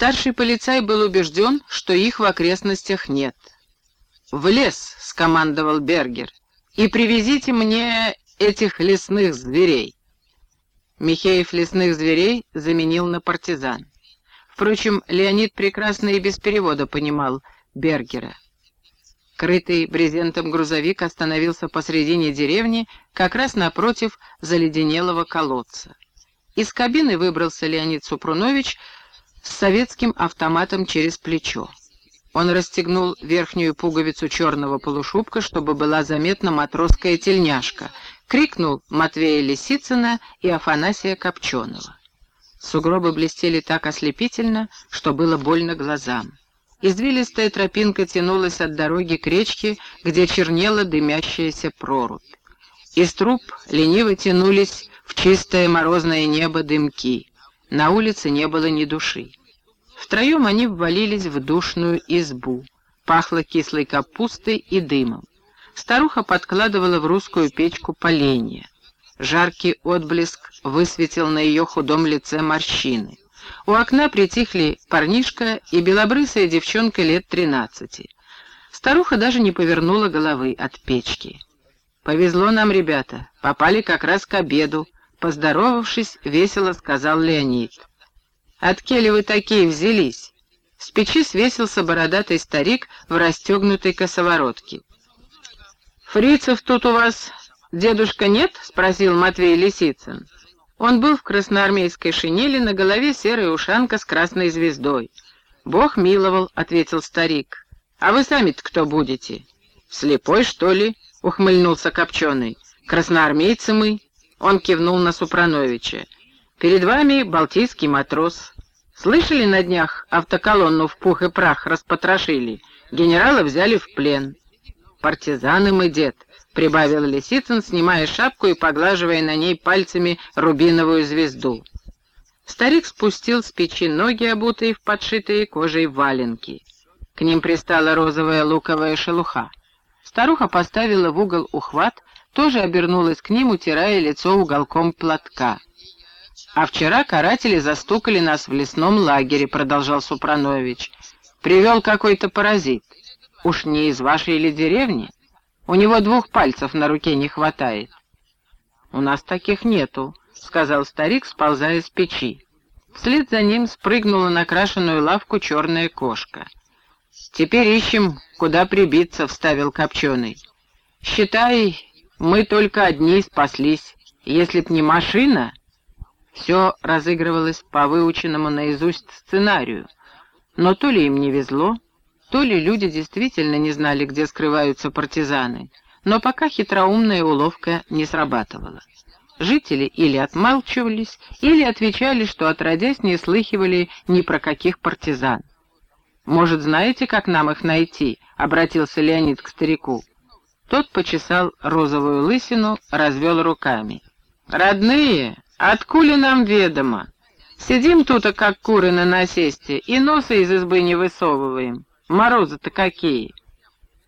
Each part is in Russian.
Старший полицай был убежден, что их в окрестностях нет. «В лес!» — скомандовал Бергер. «И привезите мне этих лесных зверей!» Михеев лесных зверей заменил на партизан. Впрочем, Леонид прекрасно и без перевода понимал Бергера. Крытый брезентом грузовик остановился посредине деревни, как раз напротив заледенелого колодца. Из кабины выбрался Леонид Супрунович с советским автоматом через плечо. Он расстегнул верхнюю пуговицу черного полушубка, чтобы была заметна матросская тельняшка, крикнул Матвея Лисицына и Афанасия Копченого. Сугробы блестели так ослепительно, что было больно глазам. Извилистая тропинка тянулась от дороги к речке, где чернела дымящаяся прорубь. Из труб лениво тянулись в чистое морозное небо дымки. На улице не было ни души. Втроем они ввалились в душную избу. Пахло кислой капустой и дымом. Старуха подкладывала в русскую печку поленья. Жаркий отблеск высветил на ее худом лице морщины. У окна притихли парнишка и белобрысая девчонка лет тринадцати. Старуха даже не повернула головы от печки. «Повезло нам, ребята, попали как раз к обеду», — поздоровавшись, весело сказал Леонид. «От кели вы такие взялись?» С печи свесился бородатый старик в расстегнутой косоворотке. «Фрицев тут у вас, дедушка, нет?» — спросил Матвей Лисицын. Он был в красноармейской шинели, на голове серая ушанка с красной звездой. «Бог миловал», — ответил старик. «А вы сами-то кто будете?» «Слепой, что ли?» — ухмыльнулся Копченый. «Красноармейцы мы». Он кивнул на Супрановича. «Перед вами балтийский матрос. Слышали на днях автоколонну в пух и прах распотрошили? Генерала взяли в плен. Партизаны мы, дед. — прибавил Лисицын, снимая шапку и поглаживая на ней пальцами рубиновую звезду. Старик спустил с печи ноги, обутые в подшитые кожей валенки. К ним пристала розовая луковая шелуха. Старуха поставила в угол ухват, тоже обернулась к ним, утирая лицо уголком платка. «А вчера каратели застукали нас в лесном лагере», — продолжал Супранович. «Привел какой-то паразит. Уж не из вашей ли деревни?» У него двух пальцев на руке не хватает. «У нас таких нету», — сказал старик, сползая с печи. Вслед за ним спрыгнула на крашеную лавку черная кошка. «Теперь ищем, куда прибиться», — вставил Копченый. «Считай, мы только одни спаслись. Если б не машина...» Все разыгрывалось по выученному наизусть сценарию. Но то ли им не везло, то ли люди действительно не знали, где скрываются партизаны, но пока хитроумная уловка не срабатывала. Жители или отмалчивались, или отвечали, что отродясь не слыхивали ни про каких партизан. «Может, знаете, как нам их найти?» — обратился Леонид к старику. Тот почесал розовую лысину, развел руками. «Родные, откули нам ведомо? Сидим тут, как куры на насесте, и носа из избы не высовываем. Морозы-то какие!»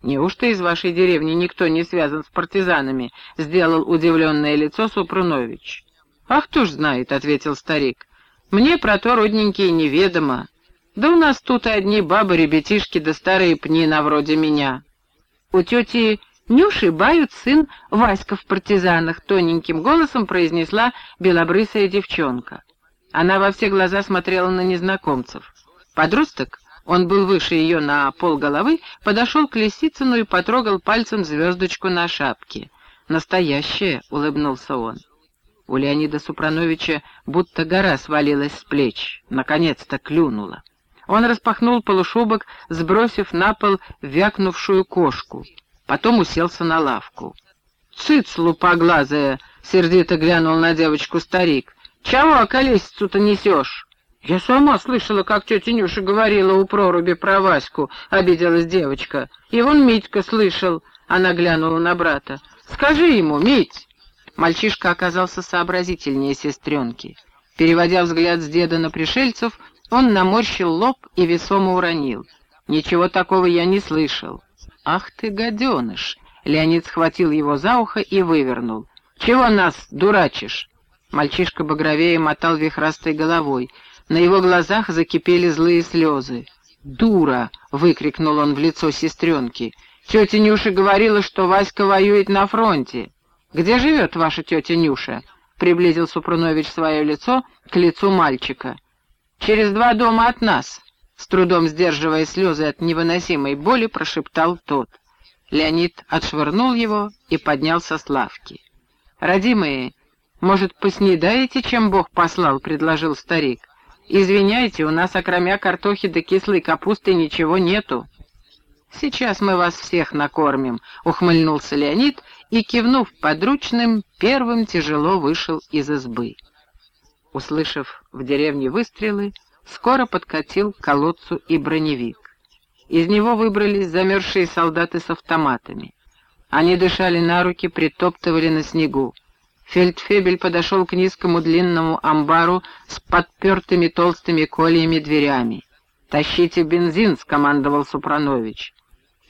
«Неужто из вашей деревни никто не связан с партизанами?» — сделал удивленное лицо Супрунович. «Ах, кто ж знает», — ответил старик. «Мне про то, родненькие, неведомо. Да у нас тут и одни бабы, ребятишки, да старые пни на вроде меня». У тети Нюши бают сын Васька в партизанах, тоненьким голосом произнесла белобрысая девчонка. Она во все глаза смотрела на незнакомцев. Подросток он был выше ее на пол головы, подошел к Лисицыну и потрогал пальцем звездочку на шапке. «Настоящая!» — улыбнулся он. У Леонида Супрановича будто гора свалилась с плеч. Наконец-то клюнула. Он распахнул полушубок, сбросив на пол вякнувшую кошку. Потом уселся на лавку. «Цыц, лупоглазая!» — сердито глянул на девочку старик. «Чего околесицу-то несешь?» «Я сама слышала, как тетя Нюша говорила у проруби про Ваську», — обиделась девочка. «И вон Митька слышал», — она глянула на брата. «Скажи ему, Мить!» Мальчишка оказался сообразительнее сестренки. Переводя взгляд с деда на пришельцев, он наморщил лоб и весомо уронил. «Ничего такого я не слышал». «Ах ты, гаденыш!» Леонид схватил его за ухо и вывернул. «Чего нас дурачишь?» Мальчишка багровее мотал вихрастой головой. На его глазах закипели злые слезы. «Дура!» — выкрикнул он в лицо сестренки. «Тетя Нюша говорила, что Васька воюет на фронте. Где живет ваша тетя Нюша?» — приблизил Супрунович свое лицо к лицу мальчика. «Через два дома от нас», — с трудом сдерживая слезы от невыносимой боли, прошептал тот. Леонид отшвырнул его и поднялся с лавки. «Родимые, может, поснедаете, чем Бог послал?» — предложил старик. «Извиняйте, у нас окромя картохи да кислой капусты ничего нету». «Сейчас мы вас всех накормим», — ухмыльнулся Леонид и, кивнув подручным, первым тяжело вышел из избы. Услышав в деревне выстрелы, скоро подкатил к колодцу и броневик. Из него выбрались замерзшие солдаты с автоматами. Они дышали на руки, притоптывали на снегу. Фельдфебель подошел к низкому длинному амбару с подпертыми толстыми кольями дверями. «Тащите бензин!» — скомандовал Супранович.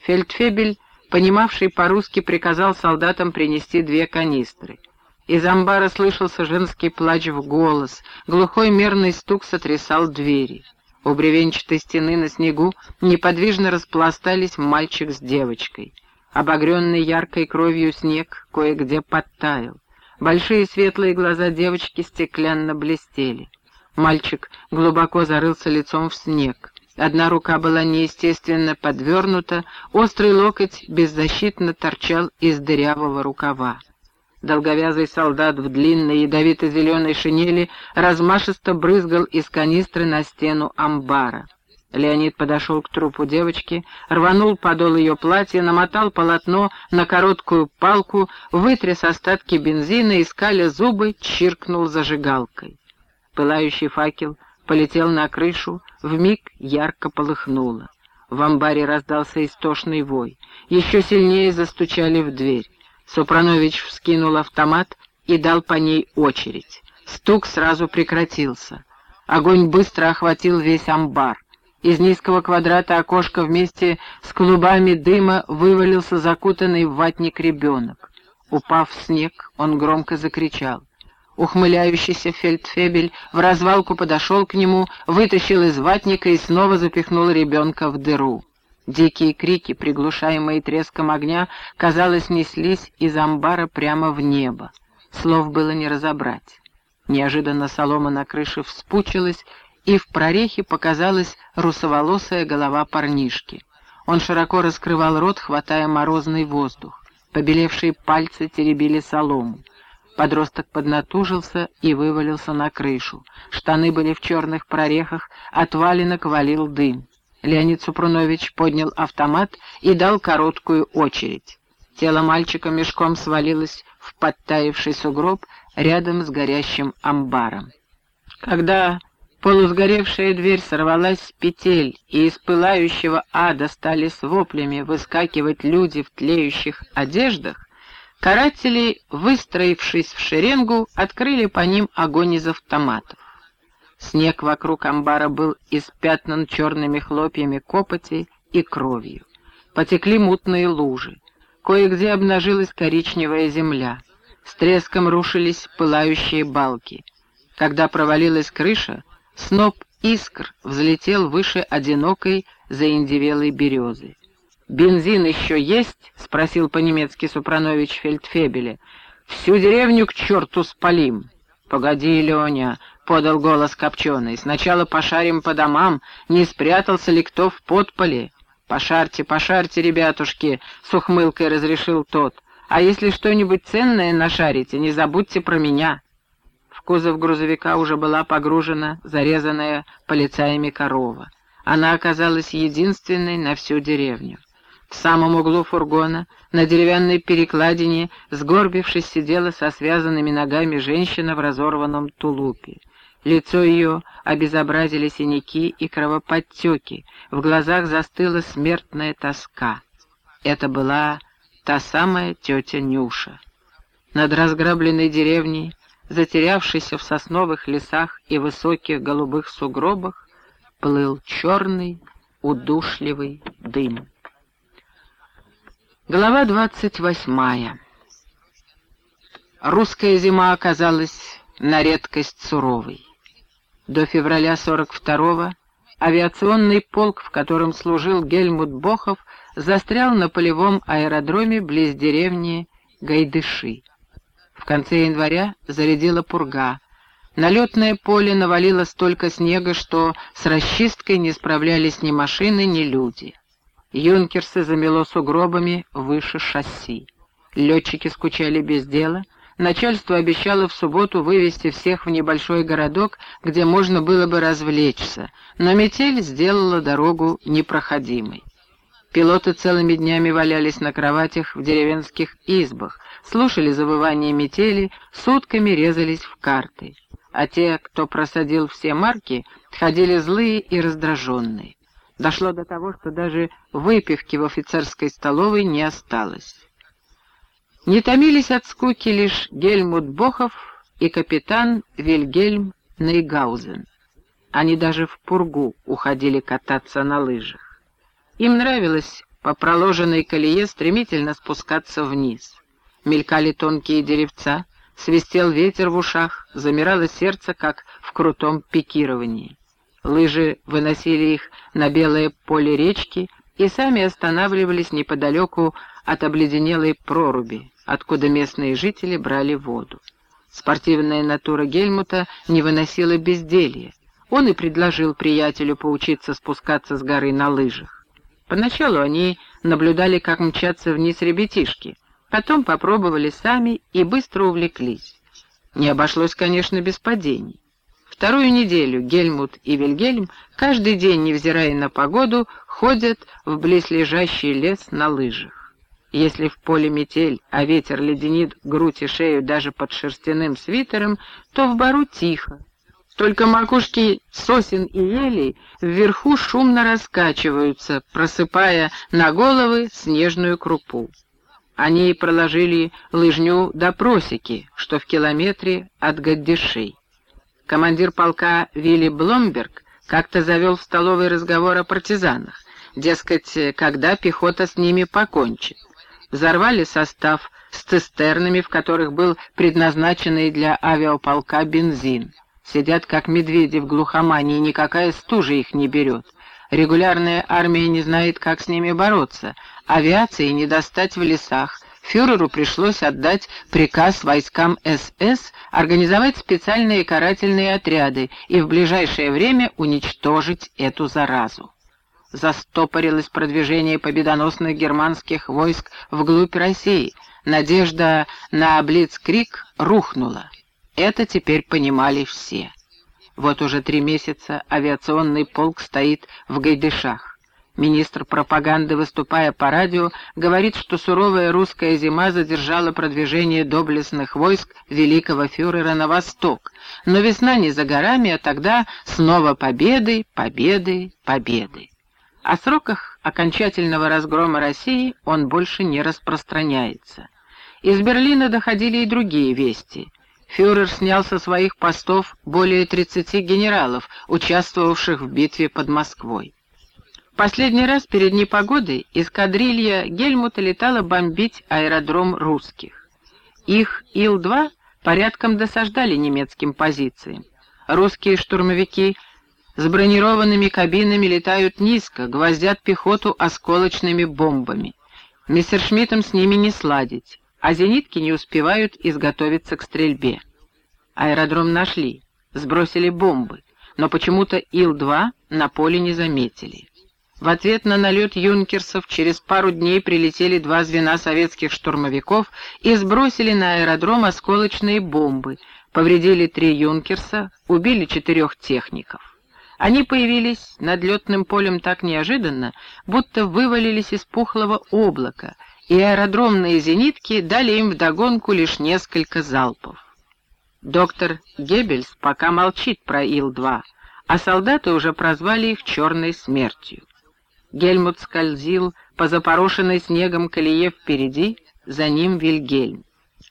Фельдфебель, понимавший по-русски, приказал солдатам принести две канистры. Из амбара слышался женский плач в голос, глухой мерный стук сотрясал двери. У бревенчатой стены на снегу неподвижно распластались мальчик с девочкой. Обогренный яркой кровью снег кое-где подтаял. Большие светлые глаза девочки стеклянно блестели. Мальчик глубоко зарылся лицом в снег. Одна рука была неестественно подвернута, острый локоть беззащитно торчал из дырявого рукава. Долговязый солдат в длинной ядовито-зеленой шинели размашисто брызгал из канистры на стену амбара. Леонид подошел к трупу девочки, рванул подол ее платья, намотал полотно на короткую палку, вытряс остатки бензина и, скаля зубы, чиркнул зажигалкой. Пылающий факел полетел на крышу, вмиг ярко полыхнуло. В амбаре раздался истошный вой. Еще сильнее застучали в дверь. Супранович вскинул автомат и дал по ней очередь. Стук сразу прекратился. Огонь быстро охватил весь амбар. Из низкого квадрата окошка вместе с клубами дыма вывалился закутанный в ватник ребенок. Упав в снег, он громко закричал. Ухмыляющийся фельдфебель в развалку подошел к нему, вытащил из ватника и снова запихнул ребенка в дыру. Дикие крики, приглушаемые треском огня, казалось, неслись из амбара прямо в небо. Слов было не разобрать. Неожиданно солома на крыше вспучилась, и в прорехе показалась русоволосая голова парнишки. Он широко раскрывал рот, хватая морозный воздух. Побелевшие пальцы теребили солому. Подросток поднатужился и вывалился на крышу. Штаны были в черных прорехах, от валенок валил дым. Леонид Супрунович поднял автомат и дал короткую очередь. Тело мальчика мешком свалилось в подтаявший сугроб рядом с горящим амбаром. Когда полусгоревшая дверь сорвалась с петель, и из пылающего ада стали с воплями выскакивать люди в тлеющих одеждах, Каратели, выстроившись в шеренгу, открыли по ним огонь из автоматов. Снег вокруг амбара был испятнан черными хлопьями копоти и кровью. Потекли мутные лужи. Кое-где обнажилась коричневая земля. С треском рушились пылающие балки. Когда провалилась крыша, сноп искр взлетел выше одинокой заиндевелой березы. «Бензин еще есть?» — спросил по-немецки Супранович Фельдфебеля. «Всю деревню к черту спалим». «Погоди, Леня», — подал голос Копченый. «Сначала пошарим по домам, не спрятался ли кто в подполе». «Пошарьте, пошарьте, ребятушки», — с ухмылкой разрешил тот. «А если что-нибудь ценное нашарите, не забудьте про меня». В кузов грузовика уже была погружена зарезанная полицаями корова. Она оказалась единственной на всю деревню. В самом углу фургона, на деревянной перекладине, сгорбившись, сидела со связанными ногами женщина в разорванном тулупе. Лицо ее обезобразили синяки и кровоподтеки, в глазах застыла смертная тоска. Это была та самая тетя Нюша. Над разграбленной деревней, затерявшейся в сосновых лесах и высоких голубых сугробах, плыл черный, удушливый дым. Глава двадцать восьмая. Русская зима оказалась на редкость суровой. До февраля 42-го авиационный полк, в котором служил Гельмут Бохов, застрял на полевом аэродроме близ деревни Гайдыши. В конце января зарядила пурга. На летное поле навалило столько снега, что с расчисткой не справлялись ни машины, ни люди. Юнкерсы замело сугробами выше шасси. Летчики скучали без дела. Начальство обещало в субботу вывести всех в небольшой городок, где можно было бы развлечься, но метель сделала дорогу непроходимой. Пилоты целыми днями валялись на кроватях в деревенских избах, слушали завывание метели, сутками резались в карты. А те, кто просадил все марки, ходили злые и раздраженные. Дошло до того, что даже выпивки в офицерской столовой не осталось. Не томились от скуки лишь Гельмут Бохов и капитан Вильгельм Нейгаузен. Они даже в пургу уходили кататься на лыжах. Им нравилось по проложенной колее стремительно спускаться вниз. Мелькали тонкие деревца, свистел ветер в ушах, замирало сердце, как в крутом пикировании. Лыжи выносили их на белое поле речки и сами останавливались неподалеку от обледенелой проруби, откуда местные жители брали воду. Спортивная натура Гельмута не выносила безделья. Он и предложил приятелю поучиться спускаться с горы на лыжах. Поначалу они наблюдали, как мчатся вниз ребятишки, потом попробовали сами и быстро увлеклись. Не обошлось, конечно, без падений. Вторую неделю Гельмут и Вильгельм каждый день, невзирая на погоду, ходят в близлежащий лес на лыжах. Если в поле метель, а ветер леденит грудь и шею даже под шерстяным свитером, то в бару тихо, только макушки сосен и елей вверху шумно раскачиваются, просыпая на головы снежную крупу. Они проложили лыжню до просеки, что в километре от Гаддишей. Командир полка Вилли Бломберг как-то завел в столовый разговор о партизанах. Дескать, когда пехота с ними покончит. Взорвали состав с цистернами, в которых был предназначенный для авиаполка бензин. Сидят, как медведи в глухомании, никакая стужа их не берет. Регулярная армия не знает, как с ними бороться. Авиации не достать в лесах. Фюреру пришлось отдать приказ войскам СС организовать специальные карательные отряды и в ближайшее время уничтожить эту заразу. Застопорилось продвижение победоносных германских войск вглубь России. Надежда на Блицкрик рухнула. Это теперь понимали все. Вот уже три месяца авиационный полк стоит в Гайдышах. Министр пропаганды, выступая по радио, говорит, что суровая русская зима задержала продвижение доблестных войск великого фюрера на восток. Но весна не за горами, а тогда снова победы, победы, победы. О сроках окончательного разгрома России он больше не распространяется. Из Берлина доходили и другие вести — фюрер снял со своих постов более 30 генералов, участвовавших в битве под Москвой. Последний раз перед непогодой эскадрилья Гельмута летала бомбить аэродром русских. Их Ил-2 порядком досаждали немецким позициям. Русские штурмовики с бронированными кабинами летают низко, гвоздят пехоту осколочными бомбами. Мессершмиттам с ними не сладить а зенитки не успевают изготовиться к стрельбе. Аэродром нашли, сбросили бомбы, но почему-то Ил-2 на поле не заметили. В ответ на налет юнкерсов через пару дней прилетели два звена советских штурмовиков и сбросили на аэродром осколочные бомбы, повредили три юнкерса, убили четырех техников. Они появились над летным полем так неожиданно, будто вывалились из пухлого облака — и аэродромные зенитки дали им вдогонку лишь несколько залпов. Доктор Геббельс пока молчит про Ил-2, а солдаты уже прозвали их «черной смертью». Гельмут скользил по запорошенной снегом колее впереди, за ним Вильгельм.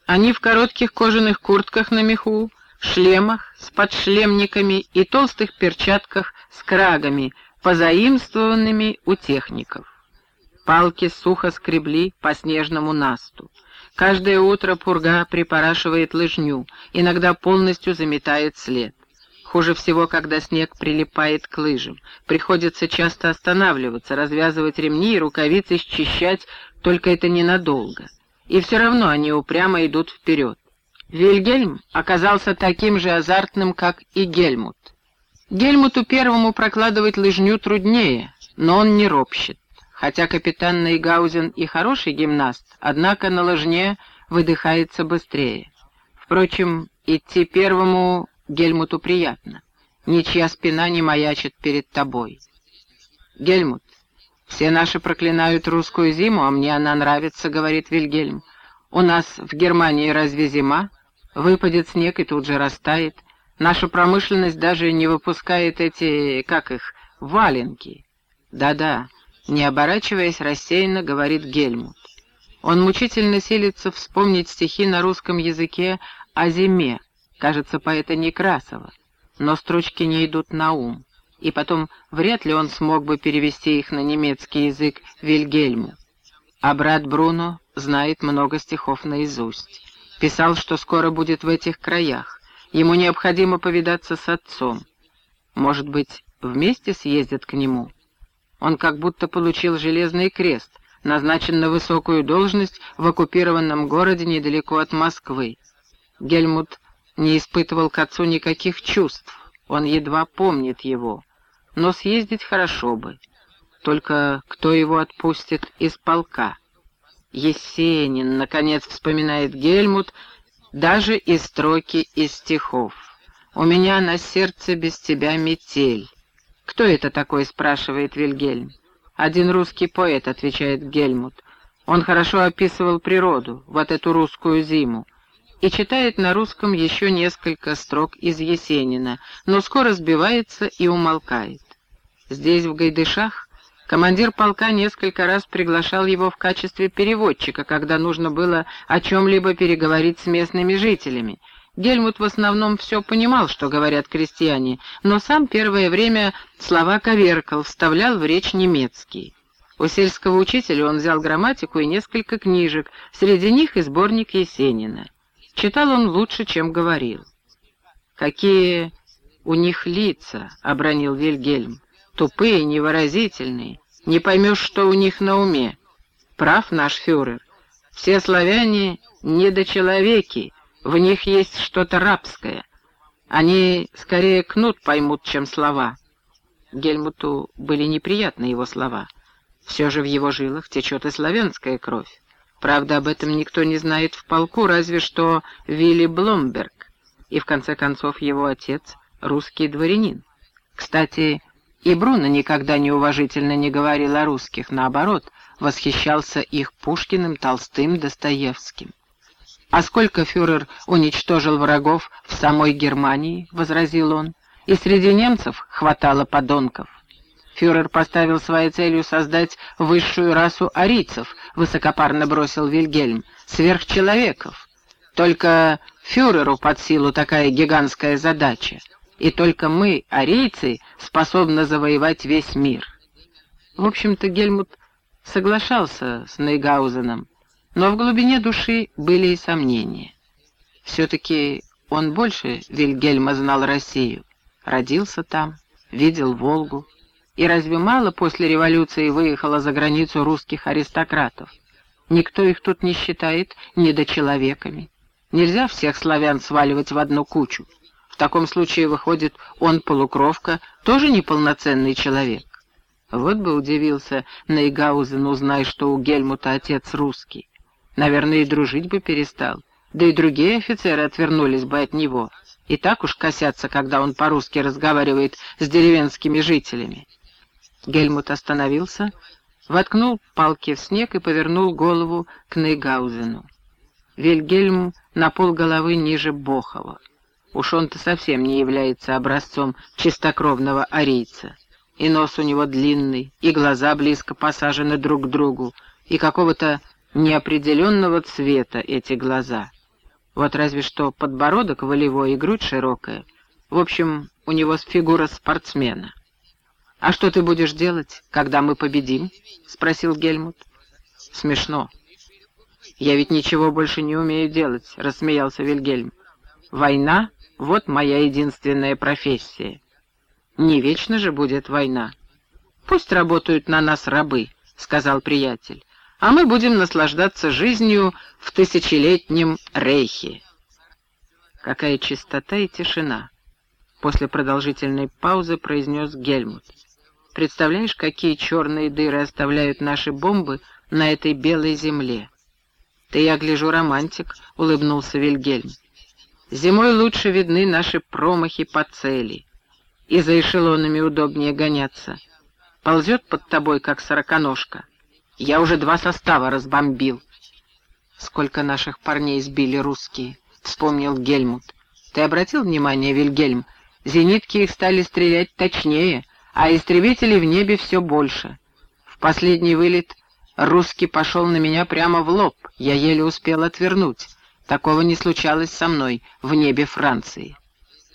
Они в коротких кожаных куртках на меху, шлемах с подшлемниками и толстых перчатках с крагами, позаимствованными у техников. Палки сухо скребли по снежному насту. Каждое утро пурга припорашивает лыжню, иногда полностью заметает след. Хуже всего, когда снег прилипает к лыжам. Приходится часто останавливаться, развязывать ремни и рукавицы счищать, только это ненадолго. И все равно они упрямо идут вперед. Вильгельм оказался таким же азартным, как и Гельмут. Гельмуту первому прокладывать лыжню труднее, но он не ропщет. Хотя капитан Нейгаузен и хороший гимнаст, однако на лыжне выдыхается быстрее. Впрочем, идти первому Гельмуту приятно. Ничья спина не маячит перед тобой. Гельмут, все наши проклинают русскую зиму, а мне она нравится, говорит Вильгельм. У нас в Германии разве зима? Выпадет снег и тут же растает. Наша промышленность даже не выпускает эти, как их, валенки. Да-да, не оборачиваясь, рассеянно говорит Гельмут. Он мучительно силится вспомнить стихи на русском языке о зиме, кажется, поэта Некрасова, но строчки не идут на ум, и потом вряд ли он смог бы перевести их на немецкий язык Вильгельму. А брат Бруно знает много стихов наизусть. Писал, что скоро будет в этих краях. Ему необходимо повидаться с отцом. Может быть, вместе съездят к нему? Он как будто получил железный крест, назначен на высокую должность в оккупированном городе недалеко от Москвы. Гельмут не испытывал к отцу никаких чувств, он едва помнит его. Но съездить хорошо бы. Только кто его отпустит из полка? Есенин, наконец, вспоминает Гельмут, даже и строки из стихов. «У меня на сердце без тебя метель». «Кто это такой?» — спрашивает Вильгельм. «Один русский поэт», — отвечает Гельмут. «Он хорошо описывал природу, вот эту русскую зиму и читает на русском еще несколько строк из Есенина, но скоро сбивается и умолкает. Здесь, в Гайдышах, командир полка несколько раз приглашал его в качестве переводчика, когда нужно было о чем-либо переговорить с местными жителями. Гельмут в основном все понимал, что говорят крестьяне, но сам первое время слова коверкал, вставлял в речь немецкий. У сельского учителя он взял грамматику и несколько книжек, среди них и сборник Есенина. Читал он лучше, чем говорил. «Какие у них лица!» — обронил Вильгельм. «Тупые, невыразительные. Не поймешь, что у них на уме. Прав наш фюрер. Все славяне недочеловеки, в них есть что-то рабское. Они скорее кнут поймут, чем слова». Гельмуту были неприятны его слова. Все же в его жилах течет и славянская кровь. Правда, об этом никто не знает в полку, разве что Вилли Бломберг. И в конце концов его отец — русский дворянин. Кстати, и Бруно никогда неуважительно не говорил о русских, наоборот, восхищался их Пушкиным, Толстым, Достоевским. «А сколько фюрер уничтожил врагов в самой Германии?» — возразил он. «И среди немцев хватало подонков». Фюрер поставил своей целью создать высшую расу арийцев, высокопарно бросил Вильгельм, сверхчеловеков. Только фюреру под силу такая гигантская задача, и только мы, арийцы, способны завоевать весь мир. В общем-то, Гельмут соглашался с Нейгаузеном, но в глубине души были и сомнения. Все-таки он больше Вильгельма знал Россию, родился там, видел Волгу, и разве мало после революции выехало за границу русских аристократов? Никто их тут не считает недочеловеками. Нельзя всех славян сваливать в одну кучу. Таком случае, выходит, он полукровка, тоже неполноценный человек. Вот бы удивился Нейгаузен, узнай, что у Гельмута отец русский. Наверное, и дружить бы перестал. Да и другие офицеры отвернулись бы от него. И так уж косятся, когда он по-русски разговаривает с деревенскими жителями. Гельмут остановился, воткнул палки в снег и повернул голову к Нейгаузену. Вильгельм на пол головы ниже Бохова. Уж он-то совсем не является образцом чистокровного арийца. И нос у него длинный, и глаза близко посажены друг к другу, и какого-то неопределенного цвета эти глаза. Вот разве что подбородок волевой и грудь широкая. В общем, у него фигура спортсмена. «А что ты будешь делать, когда мы победим?» — спросил Гельмут. «Смешно. Я ведь ничего больше не умею делать», — рассмеялся Вильгельм. «Война Вот моя единственная профессия. Не вечно же будет война. Пусть работают на нас рабы, — сказал приятель, — а мы будем наслаждаться жизнью в тысячелетнем рейхе. Какая чистота и тишина! После продолжительной паузы произнес Гельмут. Представляешь, какие черные дыры оставляют наши бомбы на этой белой земле? Ты, я гляжу, романтик, — улыбнулся Вильгельм. Зимой лучше видны наши промахи по цели, и за эшелонами удобнее гоняться. Ползет под тобой, как сороконожка. Я уже два состава разбомбил. Сколько наших парней сбили русские, — вспомнил Гельмут. Ты обратил внимание, Вильгельм, зенитки их стали стрелять точнее, а истребителей в небе все больше. В последний вылет русский пошел на меня прямо в лоб, я еле успел отвернуть. Такого не случалось со мной в небе Франции.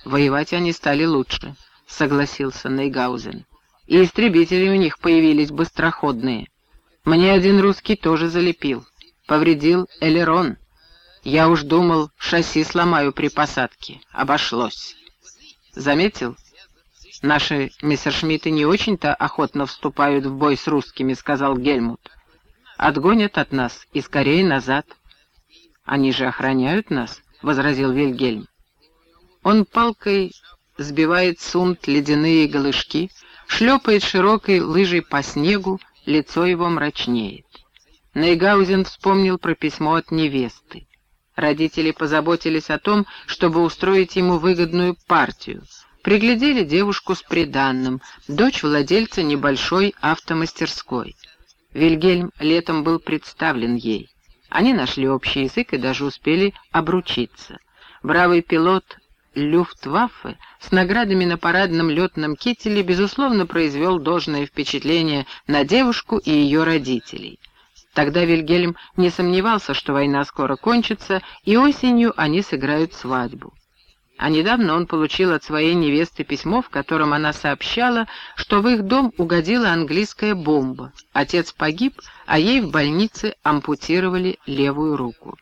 Воевать они стали лучше, согласился Нейгаузен. И истребители у них появились быстроходные. Мне один русский тоже залепил. Повредил элерон. Я уж думал, шасси сломаю при посадке. Обошлось. Заметил? «Наши мессершмитты не очень-то охотно вступают в бой с русскими», — сказал Гельмут. «Отгонят от нас и скорее назад». «Они же охраняют нас», — возразил Вильгельм. Он палкой сбивает сунт ледяные голышки, шлепает широкой лыжей по снегу, лицо его мрачнеет. Нейгаузен вспомнил про письмо от невесты. Родители позаботились о том, чтобы устроить ему выгодную партию — Приглядели девушку с приданным, дочь владельца небольшой автомастерской. Вильгельм летом был представлен ей. Они нашли общий язык и даже успели обручиться. Бравый пилот Люфтваффе с наградами на парадном летном кителе, безусловно, произвел должное впечатление на девушку и ее родителей. Тогда Вильгельм не сомневался, что война скоро кончится, и осенью они сыграют свадьбу. А недавно он получил от своей невесты письмо, в котором она сообщала, что в их дом угодила английская бомба. Отец погиб, а ей в больнице ампутировали левую руку.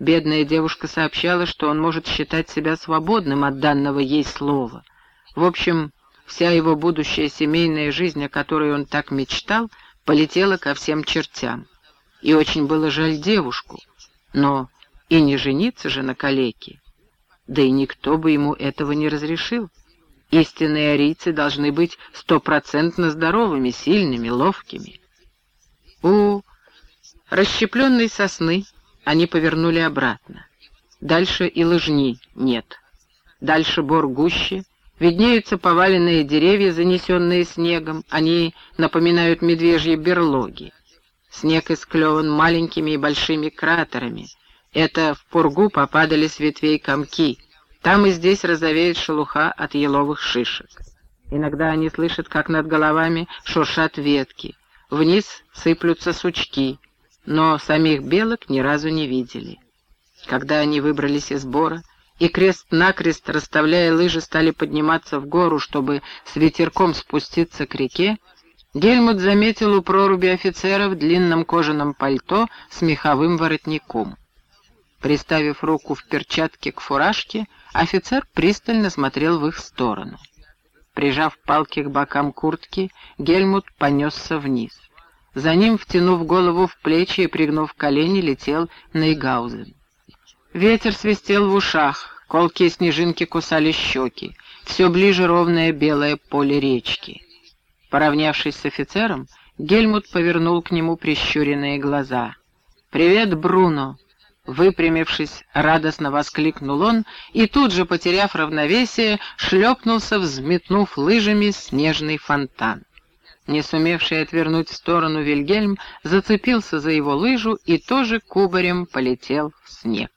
Бедная девушка сообщала, что он может считать себя свободным от данного ей слова. В общем, вся его будущая семейная жизнь, о которой он так мечтал, полетела ко всем чертям. И очень было жаль девушку, но и не жениться же на калеке. Да и никто бы ему этого не разрешил. Истинные арийцы должны быть стопроцентно здоровыми, сильными, ловкими. У расщепленной сосны они повернули обратно. Дальше и лыжни нет. Дальше бор гуще, виднеются поваленные деревья, занесенные снегом. Они напоминают медвежьи берлоги. Снег исклеван маленькими и большими кратерами — это в пургу попадали с ветвей комки. Там и здесь розовеет шелуха от еловых шишек. Иногда они слышат, как над головами шуршат ветки. Вниз сыплются сучки, но самих белок ни разу не видели. Когда они выбрались из бора, и крест-накрест, расставляя лыжи, стали подниматься в гору, чтобы с ветерком спуститься к реке, Гельмут заметил у проруби офицера в длинном кожаном пальто с меховым воротником. Приставив руку в перчатке к фуражке, офицер пристально смотрел в их сторону. Прижав палки к бокам куртки, Гельмут понесся вниз. За ним, втянув голову в плечи и пригнув колени, летел Нейгаузен. Ветер свистел в ушах, колкие снежинки кусали щеки, все ближе ровное белое поле речки. Поравнявшись с офицером, Гельмут повернул к нему прищуренные глаза. «Привет, Бруно!» Выпрямившись, радостно воскликнул он и тут же, потеряв равновесие, шлепнулся, взметнув лыжами снежный фонтан. Не сумевший отвернуть в сторону Вильгельм зацепился за его лыжу и тоже кубарем полетел в снег.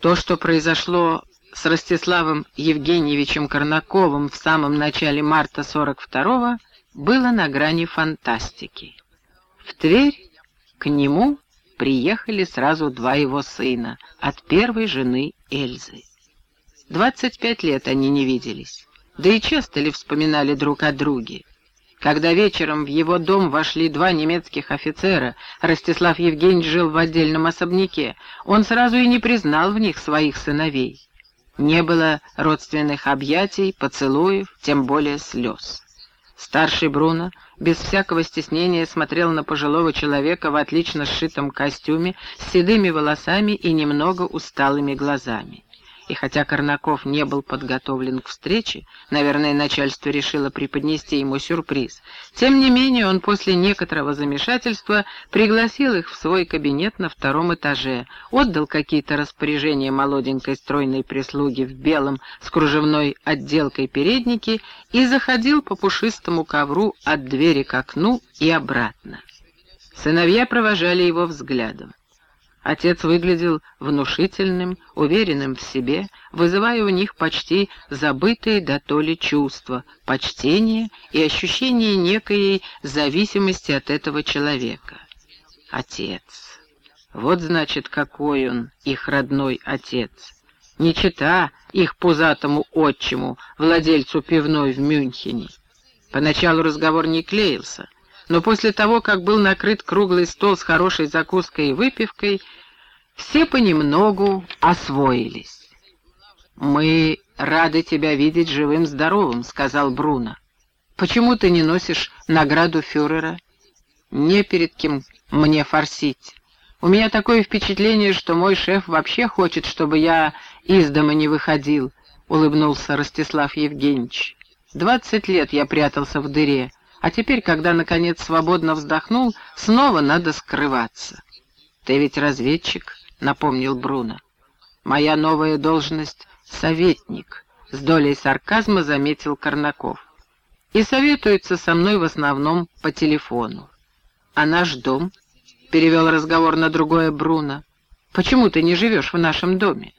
То, что произошло с Ростиславом Евгеньевичем Корнаковым в самом начале марта 42-го, было на грани фантастики. В Тверь к нему приехали сразу два его сына от первой жены Эльзы. Двадцать пять лет они не виделись, да и часто ли вспоминали друг о друге. Когда вечером в его дом вошли два немецких офицера, Ростислав Евгеньевич жил в отдельном особняке, он сразу и не признал в них своих сыновей. Не было родственных объятий, поцелуев, тем более слез. Старший Бруно без всякого стеснения смотрел на пожилого человека в отлично сшитом костюме, с седыми волосами и немного усталыми глазами. И хотя Корнаков не был подготовлен к встрече, наверное, начальство решило преподнести ему сюрприз, тем не менее он после некоторого замешательства пригласил их в свой кабинет на втором этаже, отдал какие-то распоряжения молоденькой стройной прислуги в белом с кружевной отделкой переднике и заходил по пушистому ковру от двери к окну и обратно. Сыновья провожали его взглядом. Отец выглядел внушительным, уверенным в себе, вызывая у них почти забытые до то ли чувства, почтение и ощущение некоей зависимости от этого человека. Отец. Вот значит, какой он, их родной отец. Не чита их пузатому отчиму, владельцу пивной в Мюнхене. Поначалу разговор не клеился, но после того, как был накрыт круглый стол с хорошей закуской и выпивкой, все понемногу освоились. «Мы рады тебя видеть живым-здоровым», — сказал Бруно. «Почему ты не носишь награду фюрера?» «Не перед кем мне форсить. У меня такое впечатление, что мой шеф вообще хочет, чтобы я из дома не выходил», — улыбнулся Ростислав Евгеньевич. «Двадцать лет я прятался в дыре, а теперь, когда, наконец, свободно вздохнул, снова надо скрываться. Ты ведь разведчик?» — напомнил Бруно. «Моя новая должность — советник», — с долей сарказма заметил Корнаков. «И советуется со мной в основном по телефону». «А наш дом?» — перевел разговор на другое Бруно. «Почему ты не живешь в нашем доме?»